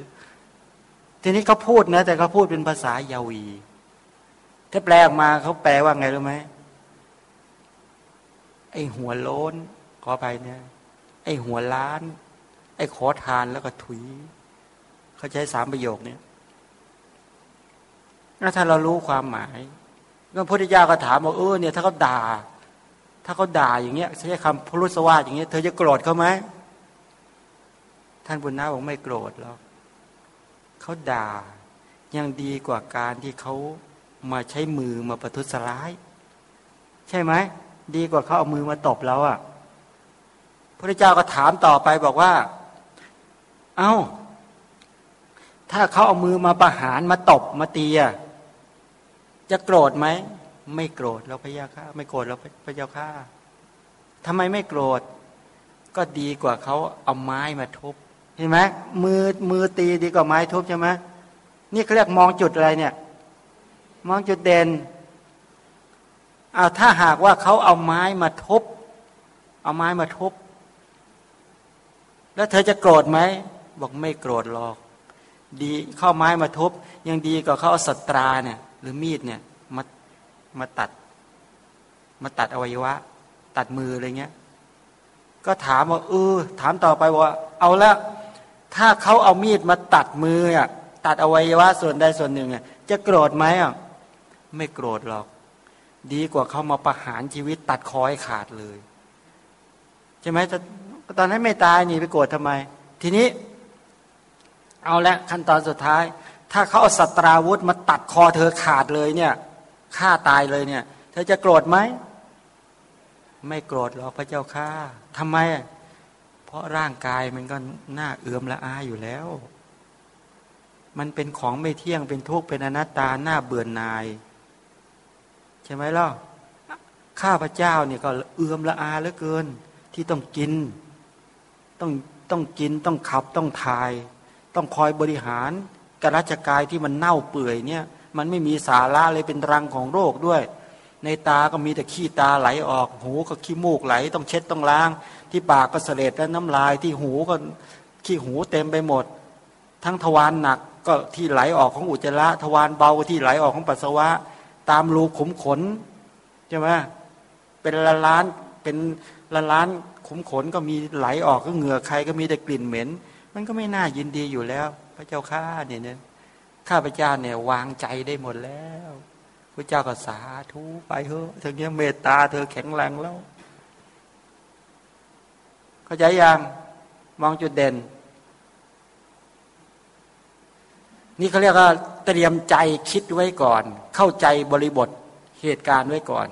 ทีนี้เขาพูดนะ แต่เขาพูดเป็นภาษายาวี ถ้าแปลออกมาเขาแปลว่าไงรู้ไหมไอหัวโล้นขอไปเนี่ย ไอหัวล้าน ไอขอทานแล้วก็ถุย เขาใช้สามประโยคเนี่ยถ้าเรารู้ความหมายก็พระพุทธเจ้าก็ถามบอกเออเนี่ยถ้าเขาด่า ถ้าเขาด่าอย่างเงี้ยใช้คำพรุสวาสอย่างเงี้ยเธอจะโกรธเขาไหมท่านบุญนาบอกไม่โกรธหรอกเขาด่ายังดีกว่าการที่เขามาใช้มือมาประทุษร้าย ใช่ไหมดีกว่าเขาเอามือมาตบเราอะ่ะ พระเจ้าก็ถามต่อไปบอกว่า เอา้า ถ้าเขาเอามือมาประหารมาตบมาตีอะจะโกรธไหม ไม่โกรธเราพระยาค่าไม่โกรธเราพระเจ้าค่าทำไมไม่โกรธ ก็ดีกว่าเขาเอาไม้มาทุบเห็นไหมมือมือตีดีกว่าไม้ทุบใช่ไหมนี่เขาเรียกมองจุดอะไรเนี่ย มองจุดเด่นเอาถ้าหากว่าเขาเอาไม้มาทุบเอาไม้มาทุบ แล้วเธอจะโกรธไหมบอกไม่โกรธหรอก ดีเข้าไม้มาทุบ ยังดีกว่าเขาเอาสตราเนี่ย หรือมีดเนี่ยมามาตัด มาตัดอวัยวะ ตัดมืออะไรเงี้ย ก็ถามว่าเออถามต่อไปว่า เอาละถ้าเขาเอามีดมาตัดมืออะตัดอวัยวะส่วนใดส่วนหนึ่งอะจะโกรธไหมอะไม่โกรธหรอก ดีกว่าเขามาประหารชีวิตตัดคอให้ขาดเลยใช่ไหม ตอนนั้นไม่ตายนี่ไปโกรธทำไม ทีนี้ เอาละขั้นตอนสุดท้าย ถ้าเขาเอาสัตราวุธมาตัดคอเธอขาดเลยเนี่ยฆ่าตายเลยเนี่ย เธอจะโกรธไหมไม่โกรธหรอกพระเจ้าข้าทำไม เพราะร่างกายมันก็หน้าเอื้อมละอาอยู่แล้ว มันเป็นของไม่เที่ยงเป็นทุกข์เป็นอนัตตาหน้าเบื่อนาย ใช่ไหมล่ะข้าพระเจ้าเนี่ยก็เอื้อมละอาเหลือเกิน ที่ต้องกิน ต้องต้องกินต้องขับต้องทาย ต้องคอยบริหารกระจกายที่มันเน่าเปื่อยเนี่ยมันไม่มีสาระเลยเป็นรังของโรคด้วย ในตาก็มีแต่ขี้ตาไหลออก หูก็ขี้มูกไหล ต้องเช็ดต้องล้าง ที่ปากก็เสลดและน้ำลายที่หูก็ขี้หูเต็มไปหมด ทั้งทวารหนักก็ที่ไหลออกของอุจจาระทวารเบาที่ไหลออกของปัสสาวะ ตามรูขุมขนใช่ไหมเป็นละล้านเป็น ละล้านขุมขนก็มีไหลออกก็เหงื่อใครก็มีแต่กลิ่นเหม็น มันก็ไม่น่ายินดีอยู่แล้ว พระเจ้าข้าเนี่ยเนี่ยข้าพเจ้าเนี่ยวางใจได้หมดแล้วพระเจ้าก็สาธุไปเถอะเธอเนี้ยเมตตาเธอแข็งแรงแล้ว เข้าใจยังมองจุดเด่น นี่เขาเรียกว่าเตรียมใจคิดไว้ก่อน เข้าใจบริบทเหตุการณ์ไว้ก่อน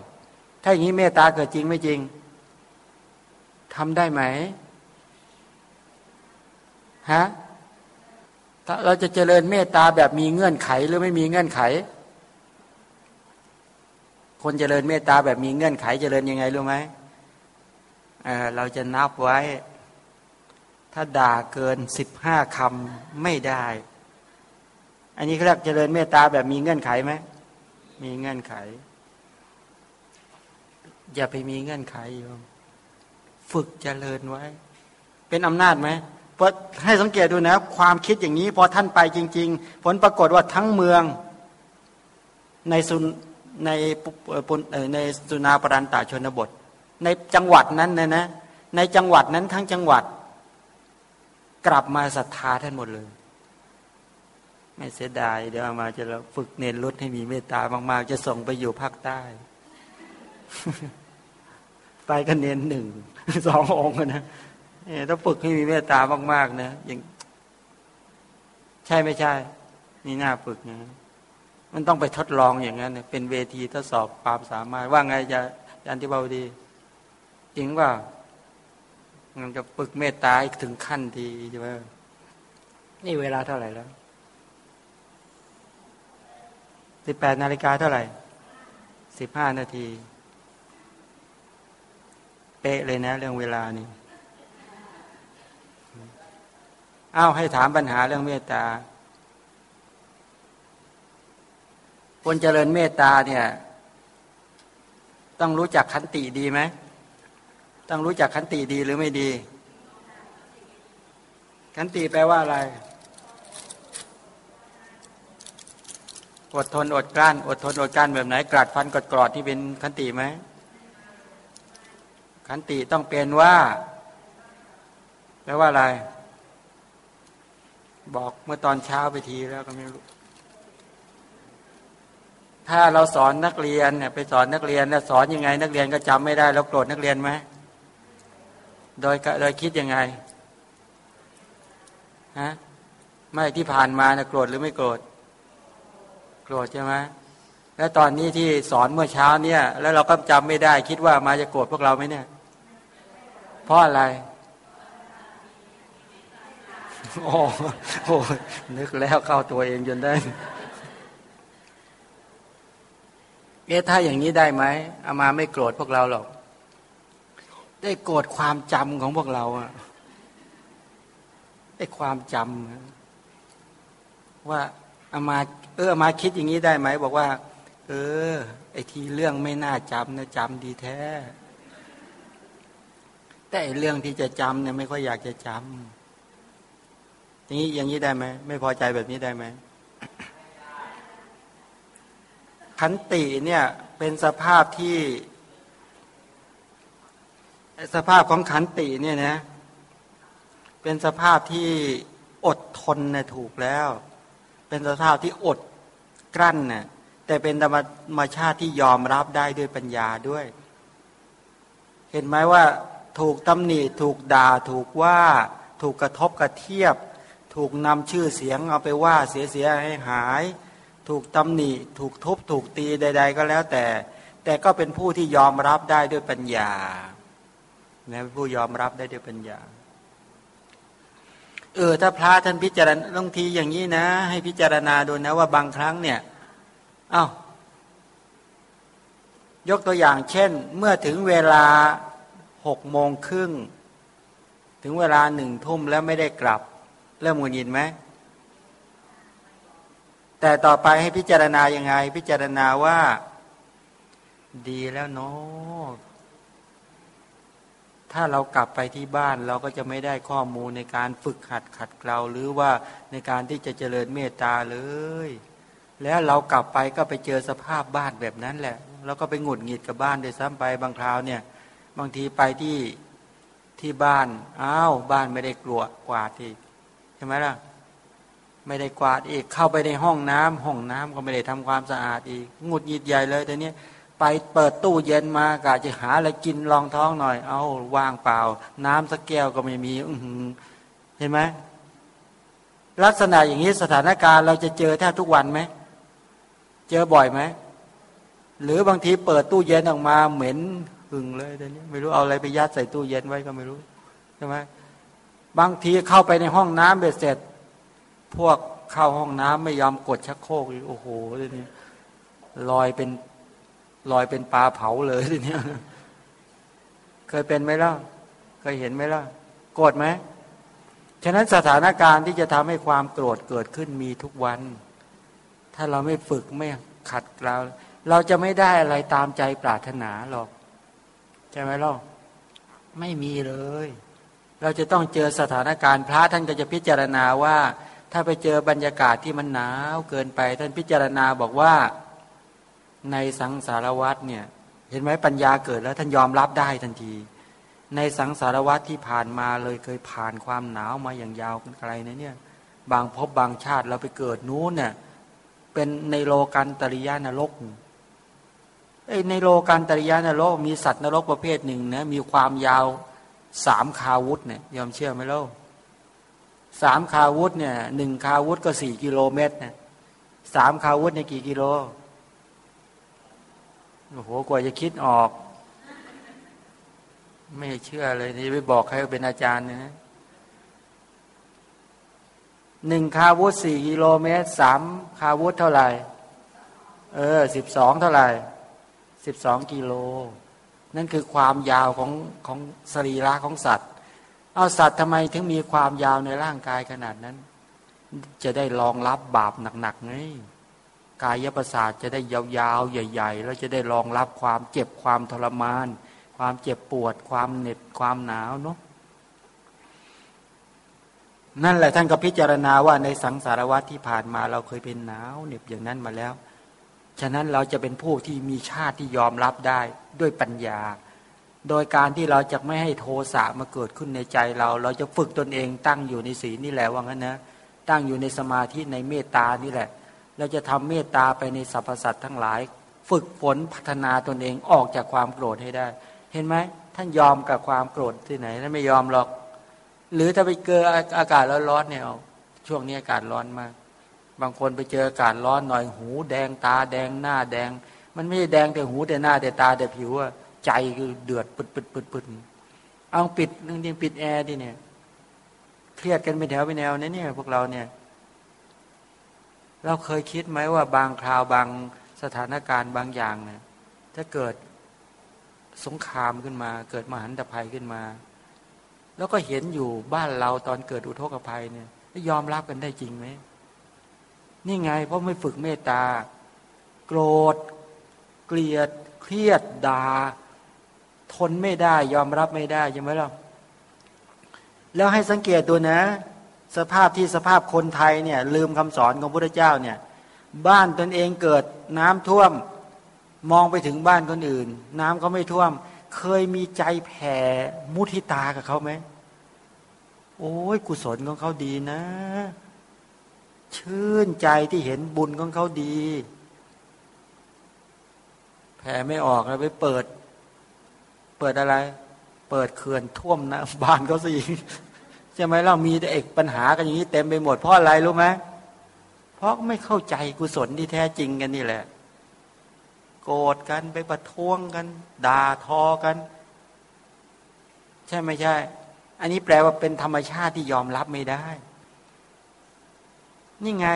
ถ้าอย่างนี้เมตตาเกิดจริงไม่จริง ทำได้ไหมฮะถ้าเราจะเจริญเมตตาแบบมีเงื่อนไขหรือไม่มีเงื่อนไข คนเจริญเมตตาแบบมีเงื่อนไข เจริญยังไงรู้ไหมเเราจะนับไว้ ถ้าด่าเกินสิบห้าคำไม่ได้ อันนี้เขาเรียกเจริญเมตตาแบบมีเงื่อนไขไหมมีเงื่อนไข อย่าไปมีเงื่อนไขโยม ฝึกเจริญไว้ เป็นอำนาจไหมเพราะให้สังเกตดูนะ ความคิดอย่างนี้พอท่านไปจริง ๆ ผลปรากฏว่าทั้งเมืองในสุนในในสุนาปรันตาชนบท ในจังหวัดนั้นนะนะ ในจังหวัดนั้นทั้งจังหวัด กลับมาศรัทธาท่านหมดเลย ไม่เสียดายเดี๋ยวมาจะฝึกเน้นลดให้มีเมตตามาก ๆ จะส่งไปอยู่ภาคใต้ ไปกันเน้นหนึ่ง สององค์นะถ้าฝึกให้มีเมตตามากๆนะยังใช่ไม่ใช่ นี่น่าฝึกนะมันต้องไปทดลองอย่างนั้นเป็นเวทีทดสอบความสามารถ ว่าไงจะยันที่เบาดี จริงว่ามันจะฝึกเมตตาถึงขั้นทีใช่ไหมนี่เวลาเท่าไหร่แล้วสิบแปดนาฬิกาเท่าไหร่สิบห้านาที เป๊ะเลยนะ เรื่องเวลานี่อ้าวให้ถามปัญหาเรื่องเมตตาคนเจริญเมตตาเนี่ย ต้องรู้จักขันติดีไหมต้องรู้จักขันติดีหรือไม่ดี ขันติแปลว่าอะไร อดทนอดกลั้น อดทนอดกลั้นแบบไหนกราดฟันกดกรอดที่เป็นขันติไหม ขันติต้องเป็นว่าแปลว่าอะไร บอกเมื่อตอนเช้าไปทีแล้วก็ไม่รู้ ถ้าเราสอนนักเรียนเนี่ยไปสอนนักเรียนแล้วสอนยังไง นักเรียนก็จำไม่ได้แล้วโกรธนักเรียนไหมโดยโดยคิดยังไงฮะไม่ที่ผ่านมานะโกรธหรือไม่โกรธ โกรธใช่ไหมแล้วตอนนี้ที่สอนเมื่อเช้าเนี่ย แล้วเราก็จำไม่ได้ คิดว่ามาจะโกรธพวกเราไหมเนี่ย เพราะอะไรโอ้โหนึกแล้วเข้าตัวเองจนได้ เอ๊ะถ้าอย่างนี้ได้ไหมอามาไม่โกรธพวกเราหรอก ได้โกรธความจำของพวกเราอะได้ความจำว่าอามา เอออามาคิดอย่างนี้ได้ไหม บอกว่า เออ ไอ้ทีเรื่องไม่น่าจำนะจำดีแท้ แต่เรื่องที่จะจำเนี่ยไม่ค่อยอยากจะจำอย่างนี้อย่างนี้ได้ไหมไม่พอใจแบบนี้ได้ไหมขันติเนี่ยเป็นสภาพที่สภาพของขันติเนี่ยนะเป็นสภาพที่อดทนนะถูกแล้ว เป็นสภาพที่อดกลั้นนะ่ะแต่เป็นธรรมชาติที่ยอมรับได้ด้วยปัญญาด้วย เห็นไหมว่า ถูกตำหนิถูกด่าถูกว่าถูกกระทบกระเทียบ ถูกนำชื่อเสียงเอาไปว่าเสียเสียให้หาย ถูกตำหนิถูกทุบถูกตีใด ๆ ก็แล้วแต่ แต่ก็เป็นผู้ที่ยอมรับได้ด้วยปัญญานะผู้ยอมรับได้ด้วยปัญญาเออถ้าพระท่านพิจารณาบางทีอย่างนี้นะ ให้พิจารณาดูนะว่าบางครั้งเนี่ยเอา้ายกตัวอย่างเช่น เมื่อถึงเวลา หกโมงครึ่ง ถึงเวลาหนึ่งทุ่มแล้วไม่ได้กลับ เริ่มงุนยินไหม แต่ต่อไปให้พิจารณายังไง พิจารณาว่า ดีแล้วเนาะถ้าเรากลับไปที่บ้านเราก็จะไม่ได้ข้อมูลในการฝึกหัดขัดเกลาหรือว่าในการที่จะเจริญเมตตาเลย แล้วเรากลับไปก็ไปเจอสภาพบ้านแบบนั้นแหละ แล้วก็ไปหงุดหงิดกับบ้านโดยซ้ำไปบางคราวเนี่ย บางทีไปที่ที่บ้านอ้าวบ้านไม่ได้กลัวกวาดอีกใช่ไหมล่ะไม่ได้กวาดอีกเข้าไปในห้องน้ำห้องน้ำก็ไม่ได้ทำความสะอาดอีกงุดหงิดใหญ่เลยแต่เนี้ยไปเปิดตู้เย็นมากะจะหาอะไรกินรองท้องหน่อย เอาว่างเปล่า น้ำสักแก้วก็ไม่มี อืเห็นไหมลักษณะอย่างนี้สถานการณ์เราจะเจอแทบทุกวันไหมเจอบ่อยไหมหรือบางทีเปิดตู้เย็นออกมาเหม็น หึงเลยเดี๋ยวนี้ไม่รู้เอาอะไรไปยัดใส่ตู้เย็นไว้ก็ไม่รู้ใช่ไหมบางทีเข้าไปในห้องน้ำเบ็ดเสร็จ พวกเข้าห้องน้ำไม่ยอมกดชักโครกโอ้โหเดี๋ยวนี้ลอยเป็นลอยเป็นปลาเผาเลยทีนี้เคยเป็นไหมล่ะเคยเห็นไหมล่ะโกรธไหมฉะนั้นสถานการณ์ที่จะทำให้ความโกรธเกิดขึ้นมีทุกวัน ถ้าเราไม่ฝึกไม่ขัดเกลาเราจะไม่ได้อะไรตามใจปรารถนาหรอก ช่ไหมล่ะไม่มีเลย เราจะต้องเจอสถานการณ์พระท่านก็จะพิจารณาว่า ถ้าไปเจอบรรยากาศที่มันหนาวเกินไป ท่านพิจารณาบอกว่าในสังสารวัตเนี่ย เห็นไหมปัญญาเกิดแล้วท่านยอมรับได้ทันที ในสังสารวัตที่ผ่านมาเลยเคยผ่านความหนาวมาอย่างยาวไกลนะเนี่ย บางพบบางชาติเราไปเกิดนู้นเนี่ยเป็นในโลกันตริยานรกไอ ในโลกันตริยานรกมีสัตว์นรกประเภทหนึ่งนะมีความยาวสามคาวุธเนี่ยยอมเชื่อไหมเล่าสามคาวุธเนี่ยหนึ่งคาวุธก็สี่กิโลเมตรเนี่ยสามคาวุธในกี่กิโลโอ้โหกว่าจะคิดออก ไม่เชื่อเลยนี่ไปบอกใครเป็นอาจารย์นะหนึ่งคาวุธสี่กิโลเมตรสามคาวุธเท่าไหร่ เออสิบสองเท่าไหร่ สิบสองกิโล นั่นคือความยาวของของสรีระของสัตว์ เอาสัตว์ทำไมถึงมีความยาวในร่างกายขนาดนั้น จะได้รองรับบาปหนักๆไงกายประสาทจะได้ยาวๆ ใหญ่ ๆ แล้วจะได้รองรับความเจ็บความทรมาน ความเจ็บปวด ความเหน็ดความหนาวเนาะนั่นแหละท่านก็พิจารณาว่าในสังสารวัตที่ผ่านมาเราเคยเป็นหนาวเหน็บอย่างนั้นมาแล้ว ฉะนั้นเราจะเป็นผู้ที่มีชาติที่ยอมรับได้ด้วยปัญญา โดยการที่เราจะไม่ให้โทสะมาเกิดขึ้นในใจเรา เราจะฝึกตนเองตั้งอยู่ในศีลนี่แหละว่างั้นนะ ตั้งอยู่ในสมาธิในเมตตานี่แหละ เราจะทำเมตตาไปในสรรพสัตว์ทั้งหลาย ฝึกฝนพัฒนาตนเองออกจากความโกรธให้ได้ เห็นไหมท่านยอมกับความโกรธที่ไหนท่านไม่ยอมหรอก หรือถ้าไปเจออากาศร้อนๆเนี่ยช่วงนี้อากาศร้อนมาก บางคนไปเจออากาศร้อนหน่อยหูแดงตาแดงหน้าแดง มันไม่แดงแต่หูแต่หน้าแต่ตาแต่ผิวอะใจคือเดือดปึดปึดปึดปึดเอาปิดนึงจริงปิดแอร์ดิเนี่ยเครียดกันเป็นแถวเป็นแนวเนี่ย พวกเราเนี่ย เราเคยคิดไหมว่าบางคราวบางสถานการณ์บางอย่างเนี่ยถ้าเกิดสงครามขึ้นมา เกิดมหันตภัยขึ้นมา แล้วก็เห็นอยู่บ้านเราตอนเกิดอุทกภัยเนี่ยยอมรับกันได้จริงไหม นี่ไง เพราะไม่ฝึกเมตตา โกรธ เกลียด เครียดดา่าทนไม่ได้ ยอมรับไม่ได้ยังไหมล่ะแล้วให้สังเกตตัวนะ สภาพที่สภาพคนไทยเนี่ย ลืมคำสอนของพระเจ้าเนี่ย บ้านตนเองเกิดน้ำท่วมมองไปถึงบ้านคนอื่น น้ำก็ไม่ท่วม เคยมีใจแผ่มุทิตากับเขาไหมโอ้ยกุศลของเขาดีนะ ชื่นใจที่เห็นบุญของเขาดี แผ่ไม่ออกแล้วไปเปิด เปิดอะไร เปิดเขื่อนท่วมนะบ้านเขาสิใช่ไหมเรามีแต่เอกปัญหากันอย่างนี้เต็มไปหมดเพราะอะไรรู้ไหมเพราะไม่เข้าใจกุศลที่แท้จริงกันนี่แหละ โกรธกันไปประท้วงกัน ด่าทอกัน ใช่ไม่ใช่ อันนี้แปลว่าเป็นธรรมชาติที่ยอมรับไม่ได้ นี่ไง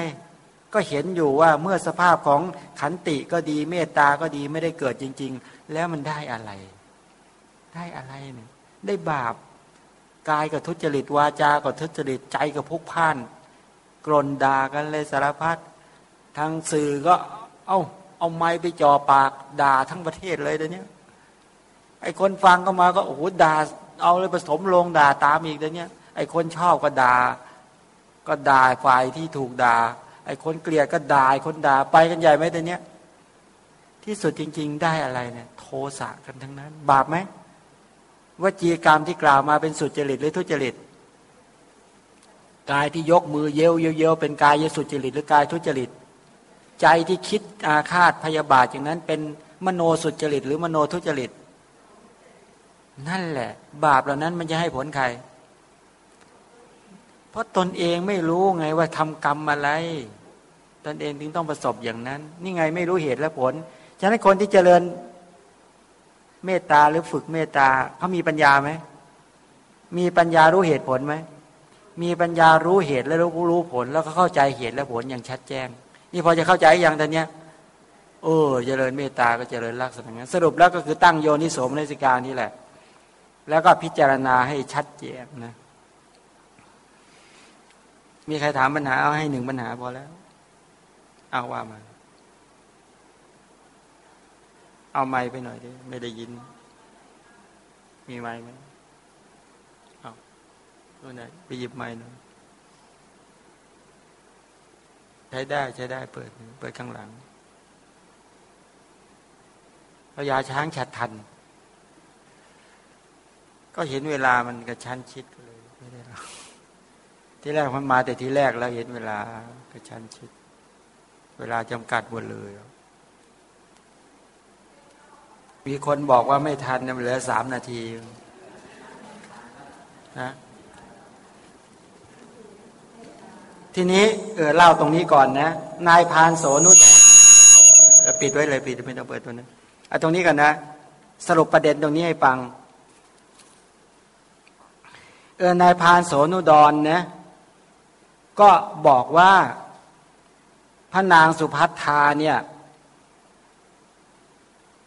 ก็เห็นอยู่ว่าเมื่อสภาพของขันติก็ดีเมตตาก็ดีไม่ได้เกิดจริง ๆ แล้วมันได้อะไร ได้อะไรเนี่ยได้บาปกายก็ทุจริตวาจาก็ทุจริตใจก็พุกพ่าน กรนด่ากันเลยสารพัดทางสื่อก็เอาเอาไม้ไปจ่อปากด่าทั้งประเทศเลยเดี๋ยวนี้ไอ้คนฟังก็มาก็โอ้โหด่าเอาเลยผสมลงด่าตามอีกเดี๋ยวนี้ไอ้คนชอบก็ด่า ก็ด่าฝ่ายที่ถูกด่า ไอ้คนเกลียดก็ด่าคนด่าไปกันใหญ่ไหมเดี๋ยวนี้ย ที่สุดจริง ๆ ได้อะไรเนี่ย โทสะกันทั้งนั้น บาปไหมวจีกรรมที่กล่าวมาเป็นสุจริตหรือทุจริตกายที่ยกมือเยวเยวเป็นกายยสุจริตหรือกายทุจริต ใจที่คิดอาฆาตพยาบาทอย่างนั้น เป็นมโนสุจริต หรือมโนทุจริต นั่นแหละ บาปเหล่านั้นมันจะให้ผลใคร เพราะตนเองไม่รู้ไงว่าทำกรรมอะไร ตนเองจึงต้องประสบอย่างนั้น นี่ไงไม่รู้เหตุและผล ฉะนั้นคนที่เจริญเมตตาหรือฝึกเมตตาเขามีปัญญาไหมมีปัญญารู้เหตุผลไหมมีปัญญารู้เหตุและรู้รู้ผล แล้วก็เข้าใจเหตุและผลอย่างชัดแจ้ง นี่พอจะเข้าใจอย่างตอนเนี้ยโอ้เจริญเมตตาก็เจริญลักษณะนั้นสรุปแล้วก็คือตั้งโยนิโสมนสิการนี่แหละ แล้วก็พิจารณาให้ชัดเจนนะ มีใครถามปัญหาเอาให้หนึ่งปัญหาพอแล้ว เอาว่ามา เอาไม้ไปหน่อยดิไม่ได้ยิน มีไม้ไหมเอาตัวไหนไปหยิบไม้หน่อยใช้ได้ใช้ได้เปิด เปิดข้างหลังพยาช้างฉัดทัน ก็เห็นเวลามันกระชั้นชิดเลยไม่ได้หรอก ที่แรกมันมาแต่ที่แรกแล้วเห็นเวลากระชั้นชิด เวลาจำกัดหมดเลย มีคนบอกว่าไม่ทันเหลือสามนาทีนะทีนี้เออเล่าตรงนี้ก่อนนะ นายพานโสนุตปิดไว้เลยปิดไม่ต้องเปิดตัวนั้นเอาตรงนี้กันนะ สรุปประเด็นตรงนี้ให้ฟังเออนายพานโสนุดรนะ ก็บอกว่าพระนางสุพัทธาเนี่ย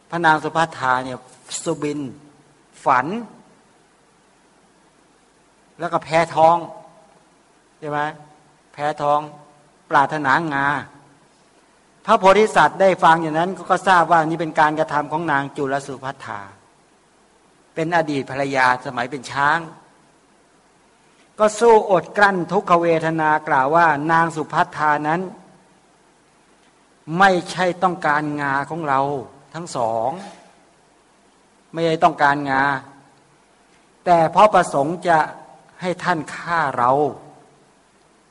พระนางสุภัทาเนี่ยสุบิน ฝัน แล้วก็แพ้ท้องใช่ไหมแพ้ท้อง ปรารถนางา พระโพธิสัตว์ได้ฟังอย่างนั้นก็ทราบว่านี่เป็นการกระทำของนางจุลสุภัทาเป็นอดีตภรรยาสมัยเป็นช้าง ก็สู้อดกลั้นทุกขเวทนากล่าวว่า นางสุภัทานั้น ไม่ใช่ต้องการงาของเราทั้งสอง ไม่ได้ต้องการงา แต่เพราะประสงค์จะให้ท่านฆ่าเรา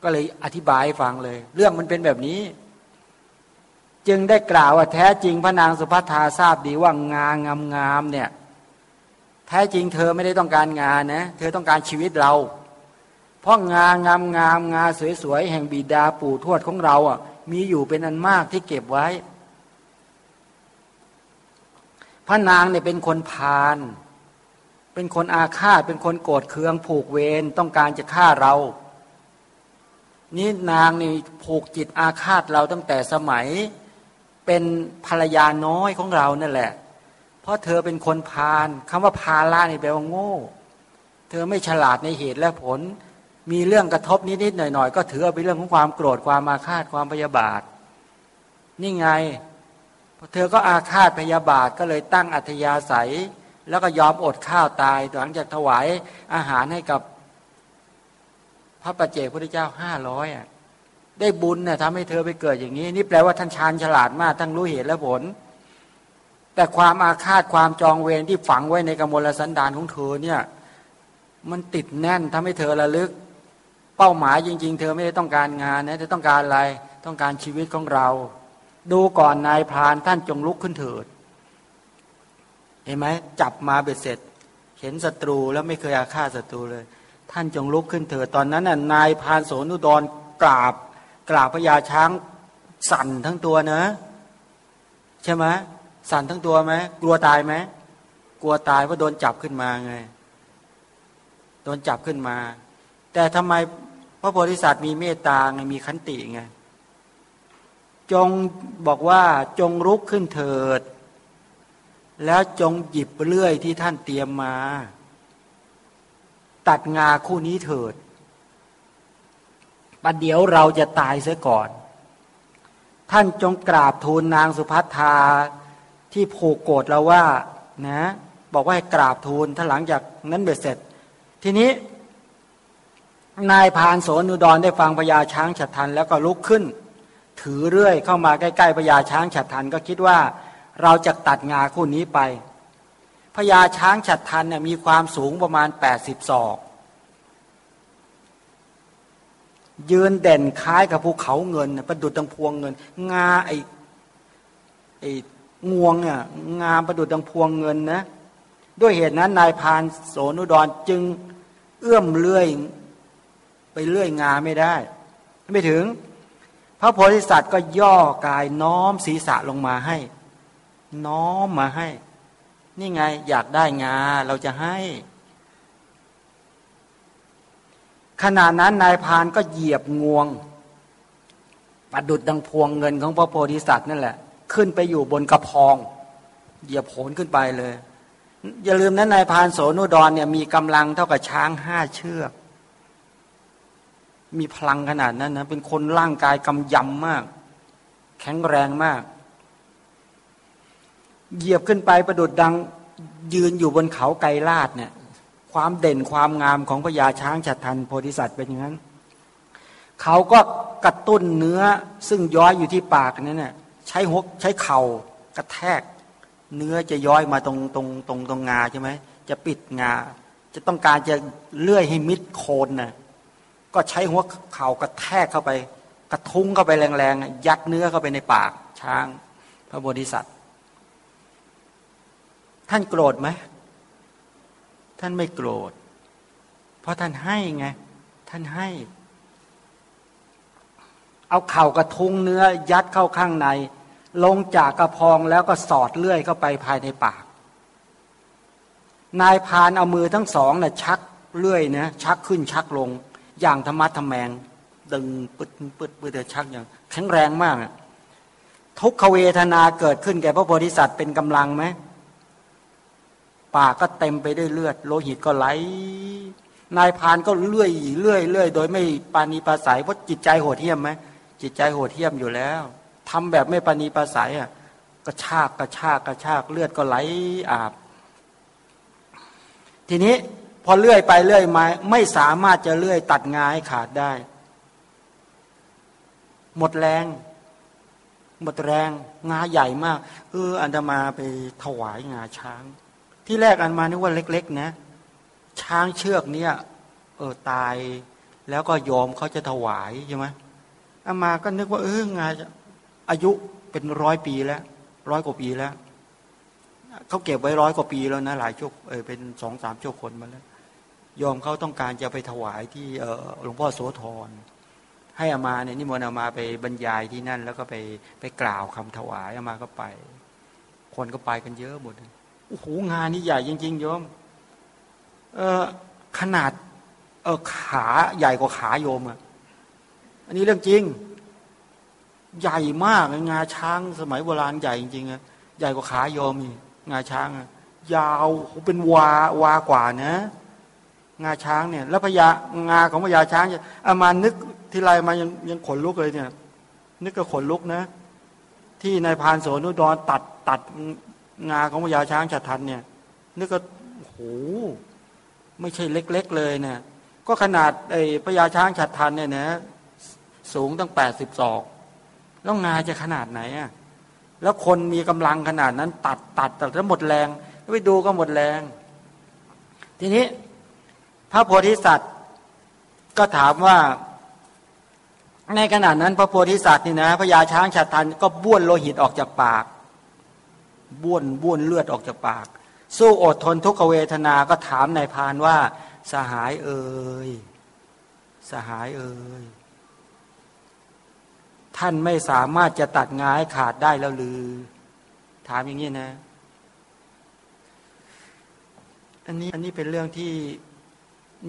ก็เลยอธิบายฟังเลย เรื่องมันเป็นแบบนี้ จึงได้กล่าวว่าแท้จริงพระนางสุภัทาทราบดีว่างางามงามเนี่ย แท้จริงเธอไม่ได้ต้องการงานนะ เธอต้องการชีวิตเรา เพราะงางามงามงาสวยๆ แห่งบิดาปู่ทวดของเราอะ มีอยู่เป็นอันมากที่เก็บไว้ พระนางเนี่ยเป็นคนพาลเป็นคนอาฆาตเป็นคนโกรธเคืองผูกเวรต้องการจะฆ่าเรา นี่นางนี่ผูกจิตอาฆาตเราตั้งแต่สมัยเป็นภรรยาน้อยของเรานั่นแหละ เพราะเธอเป็นคนพาลคำว่าพาล่านี่แปลว่าโง่ เธอไม่ฉลาดในเหตุและผล มีเรื่องกระทบนิดๆหน่อยๆ ก็ถือเป็นเรื่องของความโกรธความอาฆาตความพยาบาท นี่ไงเธอก็อาฆาตพยาบาทก็เลยตั้งอัธยาศัย แล้วก็ยอมอดข้าวตายหลังจากถวายอาหารให้กับพระปัจเจกพุทธเจ้าห้าร้อยอะได้บุญเนี่ยทำให้เธอไปเกิดอย่างนี้ นี่แปลว่าท่านชาญฉลาดมากทั้งรู้เหตุและผล แต่ความอาฆาตความจองเวรที่ฝังไว้ในกมลสันดานของเธอเนี่ย มันติดแน่นทำให้เธอระลึก เป้าหมายจริง ๆ เธอไม่ได้ต้องการงานนะเธอต้องการอะไรต้องการชีวิตของเรา ดูก่อนนายพรานท่านจงลุกขึ้นเถิด เห็นไหมจับมาเบ็ดเสร็จ เห็นศัตรูแล้วไม่เคยอาฆาตศัตรูเลย ท่านจงลุกขึ้นเถิด ตอนนั้นน่ะนายพรานโสนุดรกราบ กราบพญาช้างสั่นทั้งตัวนะ ใช่ไหมสั่นทั้งตัวไหมกลัวตายไหมกลัวตายเพราะโดนจับขึ้นมาไงโดนจับขึ้นมา แต่ทำไม ระโพธิสัตว์มีเมตตาไงมีขันติไงจงบอกว่าจงลุกขึ้นเถิด แล้วจงหยิบเลื่อยที่ท่านเตรียมมา ตัดงาคู่นี้เถิดประเดี๋ยวเราจะตายเสียก่อน ท่านจงกราบทูลนางสุภัทธาที่ผูกโกรธเราว่านะ บอกว่าให้กราบทูลถ้าหลังจากนั้นเบ็ดเสร็จ ทีนี้ นายพานโสนุดรได้ฟังพญาช้างฉัดทันแล้วก็ลุกขึ้น ถือเรื่อยเข้ามาใกล้ๆพญาช้างฉัดทันก็คิดว่าเราจะตัดงาคู่นี้ไปพญาช้างฉัดทันเนี่ยมีความสูงประมาณแปดสิบศอกยืนเด่นคล้ายกับภูเขาเงินประดุดดังพวงเงิน งาไอไองวงเนี่ยงามประดุดดังพวงเงินนะด้วยเหตุนั้นนายพานโสนุดรจึงเอื้อมเลื่อย ไปเลื่อยงาไม่ได้ ไม่ถึง พระโพธิสัตว์ก็ย่อกายน้อมศีรษะลงมาให้ น้อมมาให้ นี่ไงอยากได้งาเราจะให้ ขณะนั้นนายพานก็เหยียบงวง ประดุดดังพวงเงินของพระโพธิสัตว์นั่นแหละ ขึ้นไปอยู่บนกระพอง เหยียบโผนขึ้นไปเลยอย่าลืมนะนายพานโสนุดรเนี่ยมีกำลังเท่ากับช้างห้าเชือก มีพลังขนาดนั้นนะเป็นคนร่างกายกำยำมาก แข็งแรงมาก เหยียบขึ้นไปประดุดดังยืนอยู่บนเขาไกรลาดเนี่ย ความเด่นความงามของพญาช้างฉัตรทันโพธิสัตว์เป็นอย่างนั้นเขาก็กระตุ้นเนื้อซึ่งย้อยอยู่ที่ปากนั่นเนี่ยใช้หัวใช้เข่ากระแทก เนื้อจะย้อยมาตรงตรงตรงตรงงาใช่ไหมจะปิดงา จะต้องการจะเลื่อยให้มิดโคนน่ะ ก็ใช้หัวเข่ากระแทกเข้าไป กระทุ้งเข้าไปแรงๆ ยัดเนื้อเข้าไปในปาก ช้าง พระโพธิสัตว์ ท่านโกรธไหม ท่านไม่โกรธ เพราะท่านให้ไง ท่านให้ เอาเข่ากระทุ้งเนื้อ ยัดเข้าข้างใน ลงจากกระพองแล้วก็สอดเลื่อยเข้าไปภายในปาก นายพานเอามือทั้งสองนะ่ะชักเลื่อยนะชักขึ้นชักลง อย่างธรรมะธรรมแมง ดึงปึดปึดปึดชักอย่างแข็งแรงมากทุกขเวทนาเกิดขึ้นแก่พระโพธิสัตว์เป็นกำลังไหมปากก็เต็มไปด้วยเลือด โลหิตก็ไหล นายพานก็เลื่อยเลื่อยเลื่อยโดยไม่ปานีปาศัยเพราะจิตใจโหดเหี้ยมไหมจิตใจโหดเหี้ยมอยู่แล้วทำแบบไม่ปานีปาศัยอะกระชากกระชากกระชากเลือดก็ไหลอาบ ทีนี้ พอเลื่อยไปเลื่อยมาไม่สามารถจะเลื่อยตัดงาให้ขาดได้ หมดแรง หมดแรงงาใหญ่มากเอออันตมาไปถวายงาช้าง ที่แรกอันมานึกว่าเล็ก ๆ นะ ช้างเชือกเนี้ยเออตาย แล้วก็ยอมเขาจะถวายใช่ไหมอามาก็นึกว่าเอองานอายุเป็นร้อยปีแล้วร้อยกว่าปีแล้วเขาเก็บไว้ร้อยกว่าปีแล้วนะ หลายชุกเออเป็นสองสามชุกคนมาแล้ว ยอมเขาต้องการจะไปถวายที่หลวงพ่อโสธรให้อามาเนี่ยนิมนต์อามาไปบรรยายที่นั่น แล้วก็ไปไปกล่าวคำถวายอามาก็ไป คนก็ไปกันเยอะหมดโอ้โหงานนี้ใหญ่จริง ๆ โยม เออขนาด เออขาใหญ่กว่าขาโยมอะอันนี้เรื่องจริง ใหญ่มากงาช้างสมัยโบราณใหญ่จริงๆอะใหญ่กว่าขาโยมอีงาช้างอะยาวเป็นวาวากว่านะ งาช้างเนี่ยแล้วพญางาของพญาช้างจะอามานึกทีไรมายังยังขนลุกเลยเนี่ย นึกก็ขนลุกนะ ที่นายพานโสนุดรตัดตัดงาของพญาช้างฉัทันเนี่ย นึกก็โหไม่ใช่เล็ก ๆ เลยเนี่ย ก็ขนาดไอ้พญาช้างฉัทันเนี่ยนะสูงตั้งแปดสิบศอกแล้วงาจะขนาดไหนอะแล้วคนมีกำลังขนาดนั้น ตัดตัดตัดแล้วหมดแรง ไปดูก็หมดแรง ทีนี้ ระโพธิสัตว์ก็ถามว่า ในขณะนั้นพระโพธิสัตว์นี่นะพญาช้างฉัทันก็บ้วนโลหิตออกจากปากบ้วนบ้วนเลือดออกจากปาก สู้อดทนทุกขเวทนาก็ถามนายพานว่า สหายเอ่ยสหายเอ่ยท่านไม่สามารถจะตัดงาให้ขาดได้แล้วหรือ ถามอย่างนี้นะ อันนี้อันนี้เป็นเรื่องที่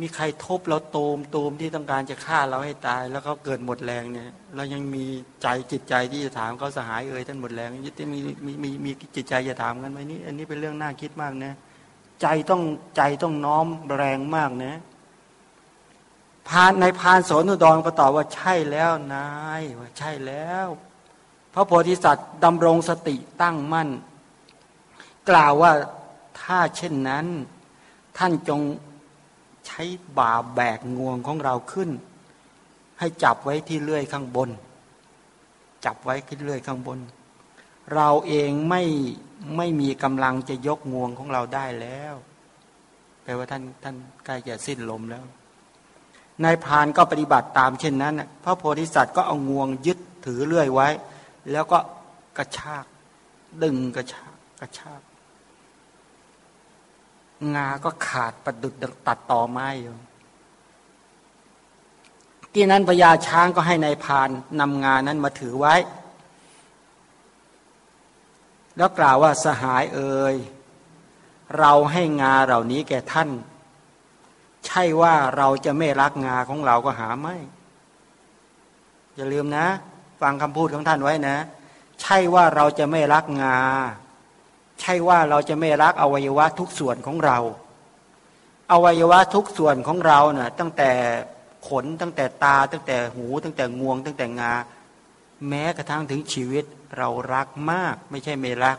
มีใครทบเราโตมโตมที่ต้องการจะฆ่าเราให้ตาย แล้วเขาเกิดหมดแรงเนี่ย เรายังมีใจจิตใจที่จะถามเขาสหายเอ่ยท่านหมดแรงยึดมีมีมีมีจิตใจจะถามกันไหมนี่อันนี้เป็นเรื่องน่าคิดมากนะ ใจต้องใจต้องน้อมแรงมากนะพานในพานโสนุดรก็ตอบว่าใช่แล้วนายว่าใช่แล้ว พระโพธิสัตว์ดำรงสติตั้งมั่น กล่าวว่าถ้าเช่นนั้น ท่านจง ใช้บ่าแบกงวงของเราขึ้น ให้จับไว้ที่เลื่อยข้างบน จับไว้ที่เลื่อยข้างบน เราเองไม่ไม่มีกำลังจะยกงวงของเราได้แล้วแปลว่าท่านท่านใกล้จะสิ้นลมแล้วนายพานก็ปฏิบัติตามเช่นนั้นพระโพธิสัตว์ก็เอางวงยึดถือเลื่อยไว้ แล้วก็กระชาก ดึงกระชากกระชาก งาก็ขาดประดุดตัดต่อไม้อยู่ที่นั้นพญาช้างก็ให้ในายพานนำงานนั้นมาถือไว้ แล้วกล่าวว่าสหายเอ่ยเราให้งาเหล่านี้แก่ท่าน ใช่ว่าเราจะไม่รักงาของเราก็หาไม่ อย่าลืมนะ ฟังคำพูดของท่านไว้นะ ใช่ว่าเราจะไม่รักงา ใช่ว่าเราจะไม่รักอวัยวะทุกส่วนของเรา อวัยวะทุกส่วนของเราเนะ่ะตั้งแต่ขนตั้งแต่ตา ตั้งแต่หู ตั้งแต่งวง ตั้งแต่งา แม้กระทั่งถึงชีวิตเรารักมาก ไม่ใช่ไม่รัก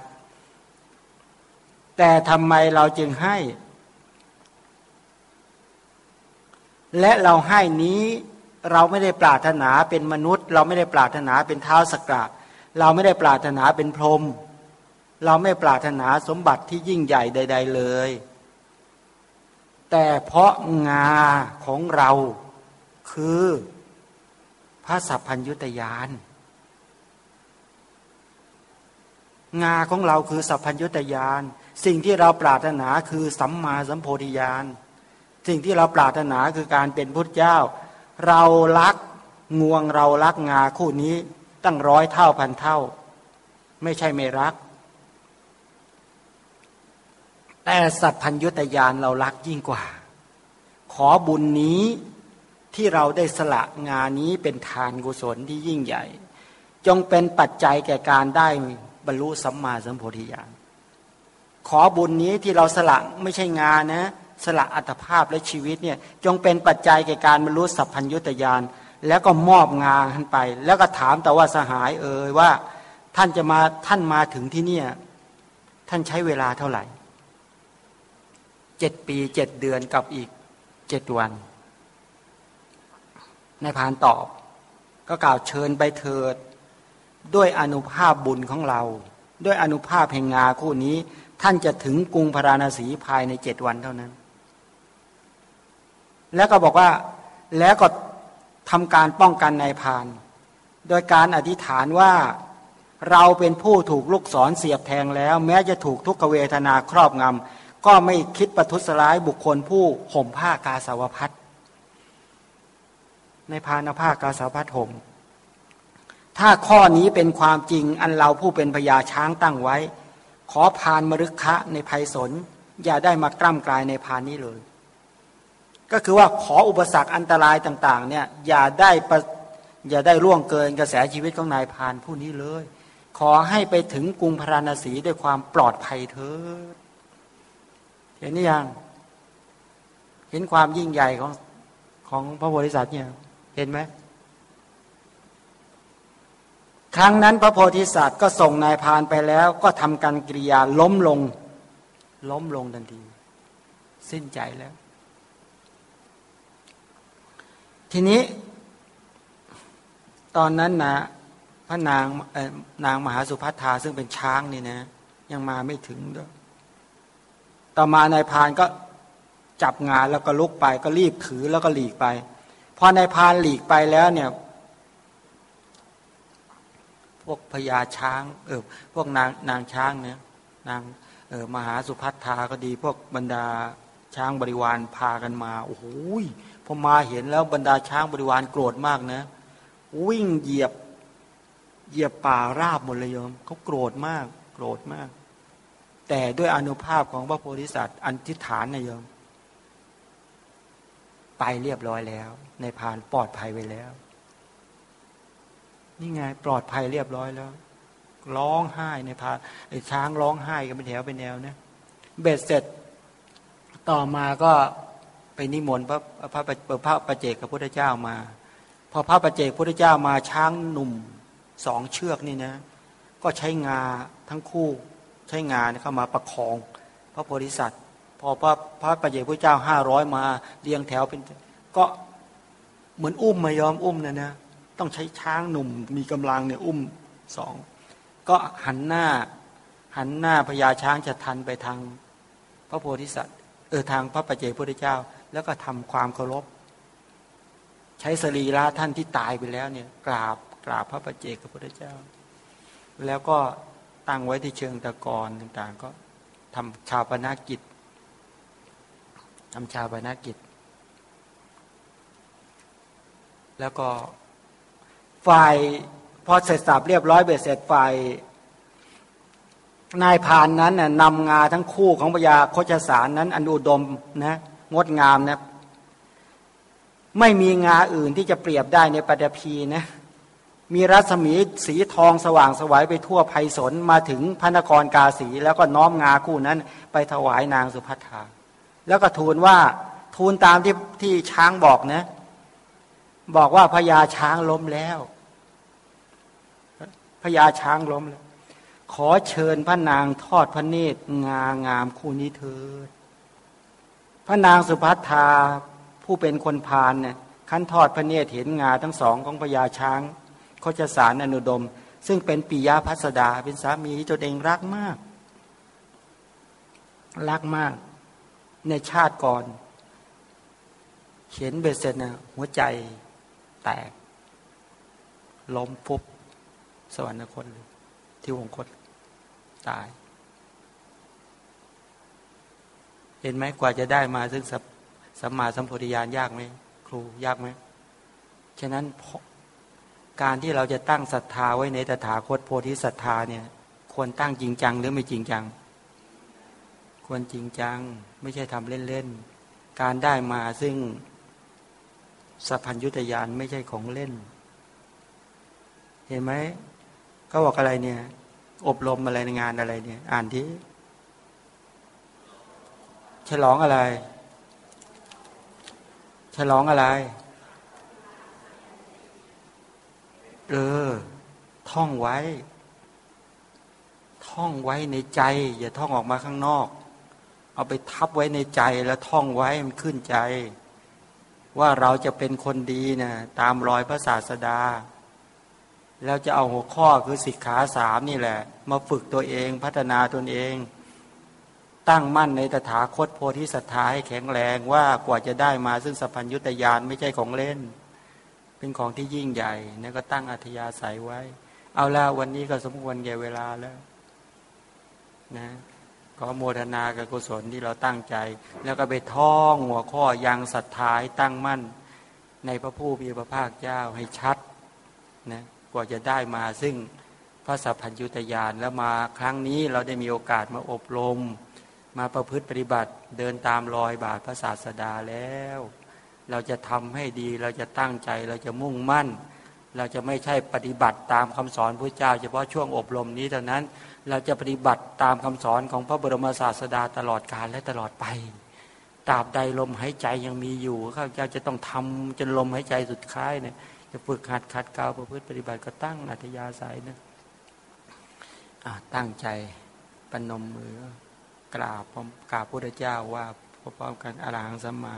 แต่ทำไมเราจึงให้ และเราให้นี้เราไม่ได้ปรารถนาเป็นมนุษย์ เราไม่ได้ปรารถนาเป็นเท้าสกระเราไม่ได้ปรารถนาเป็นพรหม เราไม่ปรารถนาสมบัติที่ยิ่งใหญ่ใด ๆ เลย แต่เพราะงาของเราคือพระสัพพัญยุตยาน งาของเราคือสัพพัญยุตยาน สิ่งที่เราปรารถนาคือสัมมาสัมโพธิญาณ สิ่งที่เราปรารถนาคือการเป็นพุทธเจ้า เรารักงวงเรารักงาคู่นี้ตั้งร้อยเท่าพันเท่า ไม่ใช่ไม่รัก แต่สัพพัญยุตยานเรารักยิ่งกว่า ขอบุญนี้ที่เราได้สละงานนี้เป็นทานกุศลที่ยิ่งใหญ่ จงเป็นปัจจัยแก่การได้บรรลุสัมมาสัมโพธิญาณขอบุญนี้ที่เราสละไม่ใช่งานนะ สละอัตภาพและชีวิตเนี่ยจงเป็นปัจจัยแก่การบรรลุสัพพัญญุตยานแล้วก็มอบงานท่านไป แล้วก็ถามแต่ว่าสหายเอ่ยว่าท่านจะมาท่านมาถึงที่เนี่ยท่านใช้เวลาเท่าไหร่ เจ็ดปีเจ็ดเดือนกับอีกเจ็ดวันนายพานตอบ ก็กล่าวเชิญไปเถิด ด้วยอนุภาพบุญของเรา ด้วยอนุภาพแห่งงาคู่นี้ ท่านจะถึงกรุงพาราณสีภายในเจ็ดวันเท่านั้น แล้วก็บอกว่าแล้วก็ทำการป้องกันนายพาน โดยการอธิษฐานว่าเราเป็นผู้ถูกลูกศรเสียบแทงแล้ว แม้จะถูกทุกขเวทนาครอบงำ ก็ไม่คิดประทุษร้ายบุคคลผู้ห่มผ้ากาสาวพัดในพานภากาสาวพัดห่มถ้าข้อนี้เป็นความจริงอันเราผู้เป็นพญาช้างตั้งไว้ ขอพานมรึกคะในภัยสน อย่าได้มากล้ำกลายในพานนี้เลย ก็คือว่าขออุปสรรคอันตรายต่าง ๆ เนี่ยอย่าได้อย่าได้ล่วงเกินกระแสชีวิตของนายพานผู้นี้เลย ขอให้ไปถึงกรุงพาราณสีด้วยความปลอดภัยเถิด เห็นนี่ยังเห็นความยิ่งใหญ่ของของพระโพธิสัตว์เนี่ยเห็นไหมครั้งนั้นพระโพธิสัตว์ก็ส่งนายพานไปแล้ว ก็ทำการกิริยาล้มลง ล้มลงทันที สิ้นใจแล้ว ทีนี้ ตอนนั้นนะพระนางนางมหาสุภัทธาซึ่งเป็นช้างนี่นะ ยังมาไม่ถึงด้วย ต่อมานายพานก็จับงานแล้วก็ลุกไปก็รีบถือแล้วก็หลีกไปพอนายพานหลีกไปแล้วเนี่ย พวกพญาช้าง เออพวกนางนางช้างเนี่ยนางเออมหาสุภัทธาก็ดี พวกบรรดาช้างบริวารพากันมาโอ้โหพอมาเห็นแล้วบรรดาช้างบริวารโกรธมากนะ วิ่งเหยียบเหยียบป่าราบหมดเลยโยมเขาโกรธมาก โกรธมาก แต่ด้วยอนุภาพของพระโพธิสัตว์อันทิฐานนะโยม ไปเรียบร้อยแล้ว ในพานปลอดภัยไว้แล้ว นี่ไงปลอดภัยเรียบร้อยแล้ว ร้องไห้ในพานไอ้ช้างร้องไห้กันเป็นแถวเป็นแนวเนี่ยเบ็ดเสร็จต่อมาก็ไปนิมนต์พระพระพระประเจกกับพระเจ้ามา พอพระประเจกพระเจ้ามาช้างหนุ่มสองเชือกนี่นะ ก็ใช้งาทั้งคู่ ใช้งานเข้ามาประคอง พระโพธิสัตว์ พอพระพระประเจกพระเจ้าห้าร้อยมาเรียงแถวเป็นก็เหมือนอุ้มมายอมอุ้มนะนะต้องใช้ช้างหนุ่มมีกำลังเนี่ยอุ้มสองก็หันหน้าหันหน้าพญาช้างจะทันไปทางพระโพธิสัตว์ เออทางพระปัจเจกพุทธเจ้า แล้วก็ทำความเคารพ ใช้สรีระท่านที่ตายไปแล้วเนี่ย กราบกราบพระปัจเจกพุทธเจ้า แล้วก็ ตั้งไว้ที่เชิงตะกอนต่าง ๆ ก็ทำชาปนากิจทำชาปนากิจ แล้วก็ฝ่ายพอเสร็จสับเรียบร้อยเบ็ดเสร็จฝ่ายนายพานนั้นน่ะนำงาทั้งคู่ของพญาโคชสารนั้น อันอุดมนะงดงามนะไม่มีงาอื่นที่จะเปรียบได้ในปฐพีนะ มีรัศมีสีทองสว่างสวัยไปทั่วภัยสนมาถึงพระนครกาสี แล้วก็น้อมงาคู่นั้น ไปถวายนางสุภัทธาแล้วก็ทูลว่าทูลตามที่ที่ช้างบอกนะ บอกว่าพญาช้างล้มแล้วพญาช้างล้มแล้ว ขอเชิญพระนางทอดพระเนตรงางามคู่นี้เถิดพระนางสุภัทธาผู้เป็นคนพานเนี่ยขั้นทอดพระเนตรเห็นงาทั้งสองของพญาช้าง เขาจะสารอนุดม ซึ่งเป็นปิยาพัสดา เป็นสามีที่ตนเองรักมาก รักมาก ในชาติก่อนเขียนเบสเซนนะหัวใจแตก ล้มฟุบสวรรคตที่วงคตตาย เห็นไหมกว่าจะได้มาซึ่งสัมมาสัมโพธิญาณยากไหมครูยากไหมฉะนั้น การที่เราจะตั้งศรัทธาไว้ในตถาคตโพธิศรัทธาเนี่ย ควรตั้งจริงจังหรือไม่จริงจัง ควรจริงจัง ไม่ใช่ทำเล่นๆ การได้มาซึ่งสัพพัญยุตยานไม่ใช่ของเล่น เห็นไหมเขาบอกอะไรเนี่ย อบรมอะไรในงานอะไรเนี่ย อ่านที่ฉลองอะไร ฉลองอะไร เออ ท่องไว้ ท่องไว้ในใจ อย่าท่องออกมาข้างนอก เอาไปทับไว้ในใจแล้วท่องไว้มันขึ้นใจ ว่าเราจะเป็นคนดีนะตามรอยพระศาสดา แล้วจะเอาหัวข้อคือสิกขาสามนี่แหละ มาฝึกตัวเองพัฒนาตนเอง ตั้งมั่นในตถาคตโพธิสัตว์ให้แข็งแรงว่ากว่าจะได้มาซึ่งสัพพัญยุตยานไม่ใช่ของเล่น เป็นของที่ยิ่งใหญ่เนี่ยก็ตั้งอัธยาศัยไว้ เอาละวันนี้ก็สมควรแก่เวลาแล้วนะก็โมทนากับกุศลที่เราตั้งใจ แล้วก็ไปท่องหัวข้อยังศรัทธาให้ตั้งมั่น ในพระผู้มีพระภาคเจ้าให้ชัดนะกว่าจะได้มาซึ่งพระสัพพัญญุตยานแล้วมาครั้งนี้เราได้มีโอกาสมาอบรม มาประพฤติปฏิบัติเดินตามรอยบาทพระศาสดาแล้ว เราจะทำให้ดีเราจะตั้งใจเราจะมุ่งมั่น เราจะไม่ใช่ปฏิบัติตามคำสอนพระเจ้า เฉพาะช่วงอบรมนี้เท่านั้นเราจะปฏิบัติตามคำสอนของพระบรมศาสดาตลอดกาลและตลอดไปตราบใดลมหายใจยังมีอยู่ข้าพเจ้าจะต้องทำจนลมหายใจสุดท้ายเนี่ยจะฝึกหัดขัดเกลาประพฤติปฏิบัติก็ตั้งอัธยาศัยนะตั้งใจปนมมือกราบกราบพระพุทธเจ้าว่าพร้อมกันอรหังสัมมา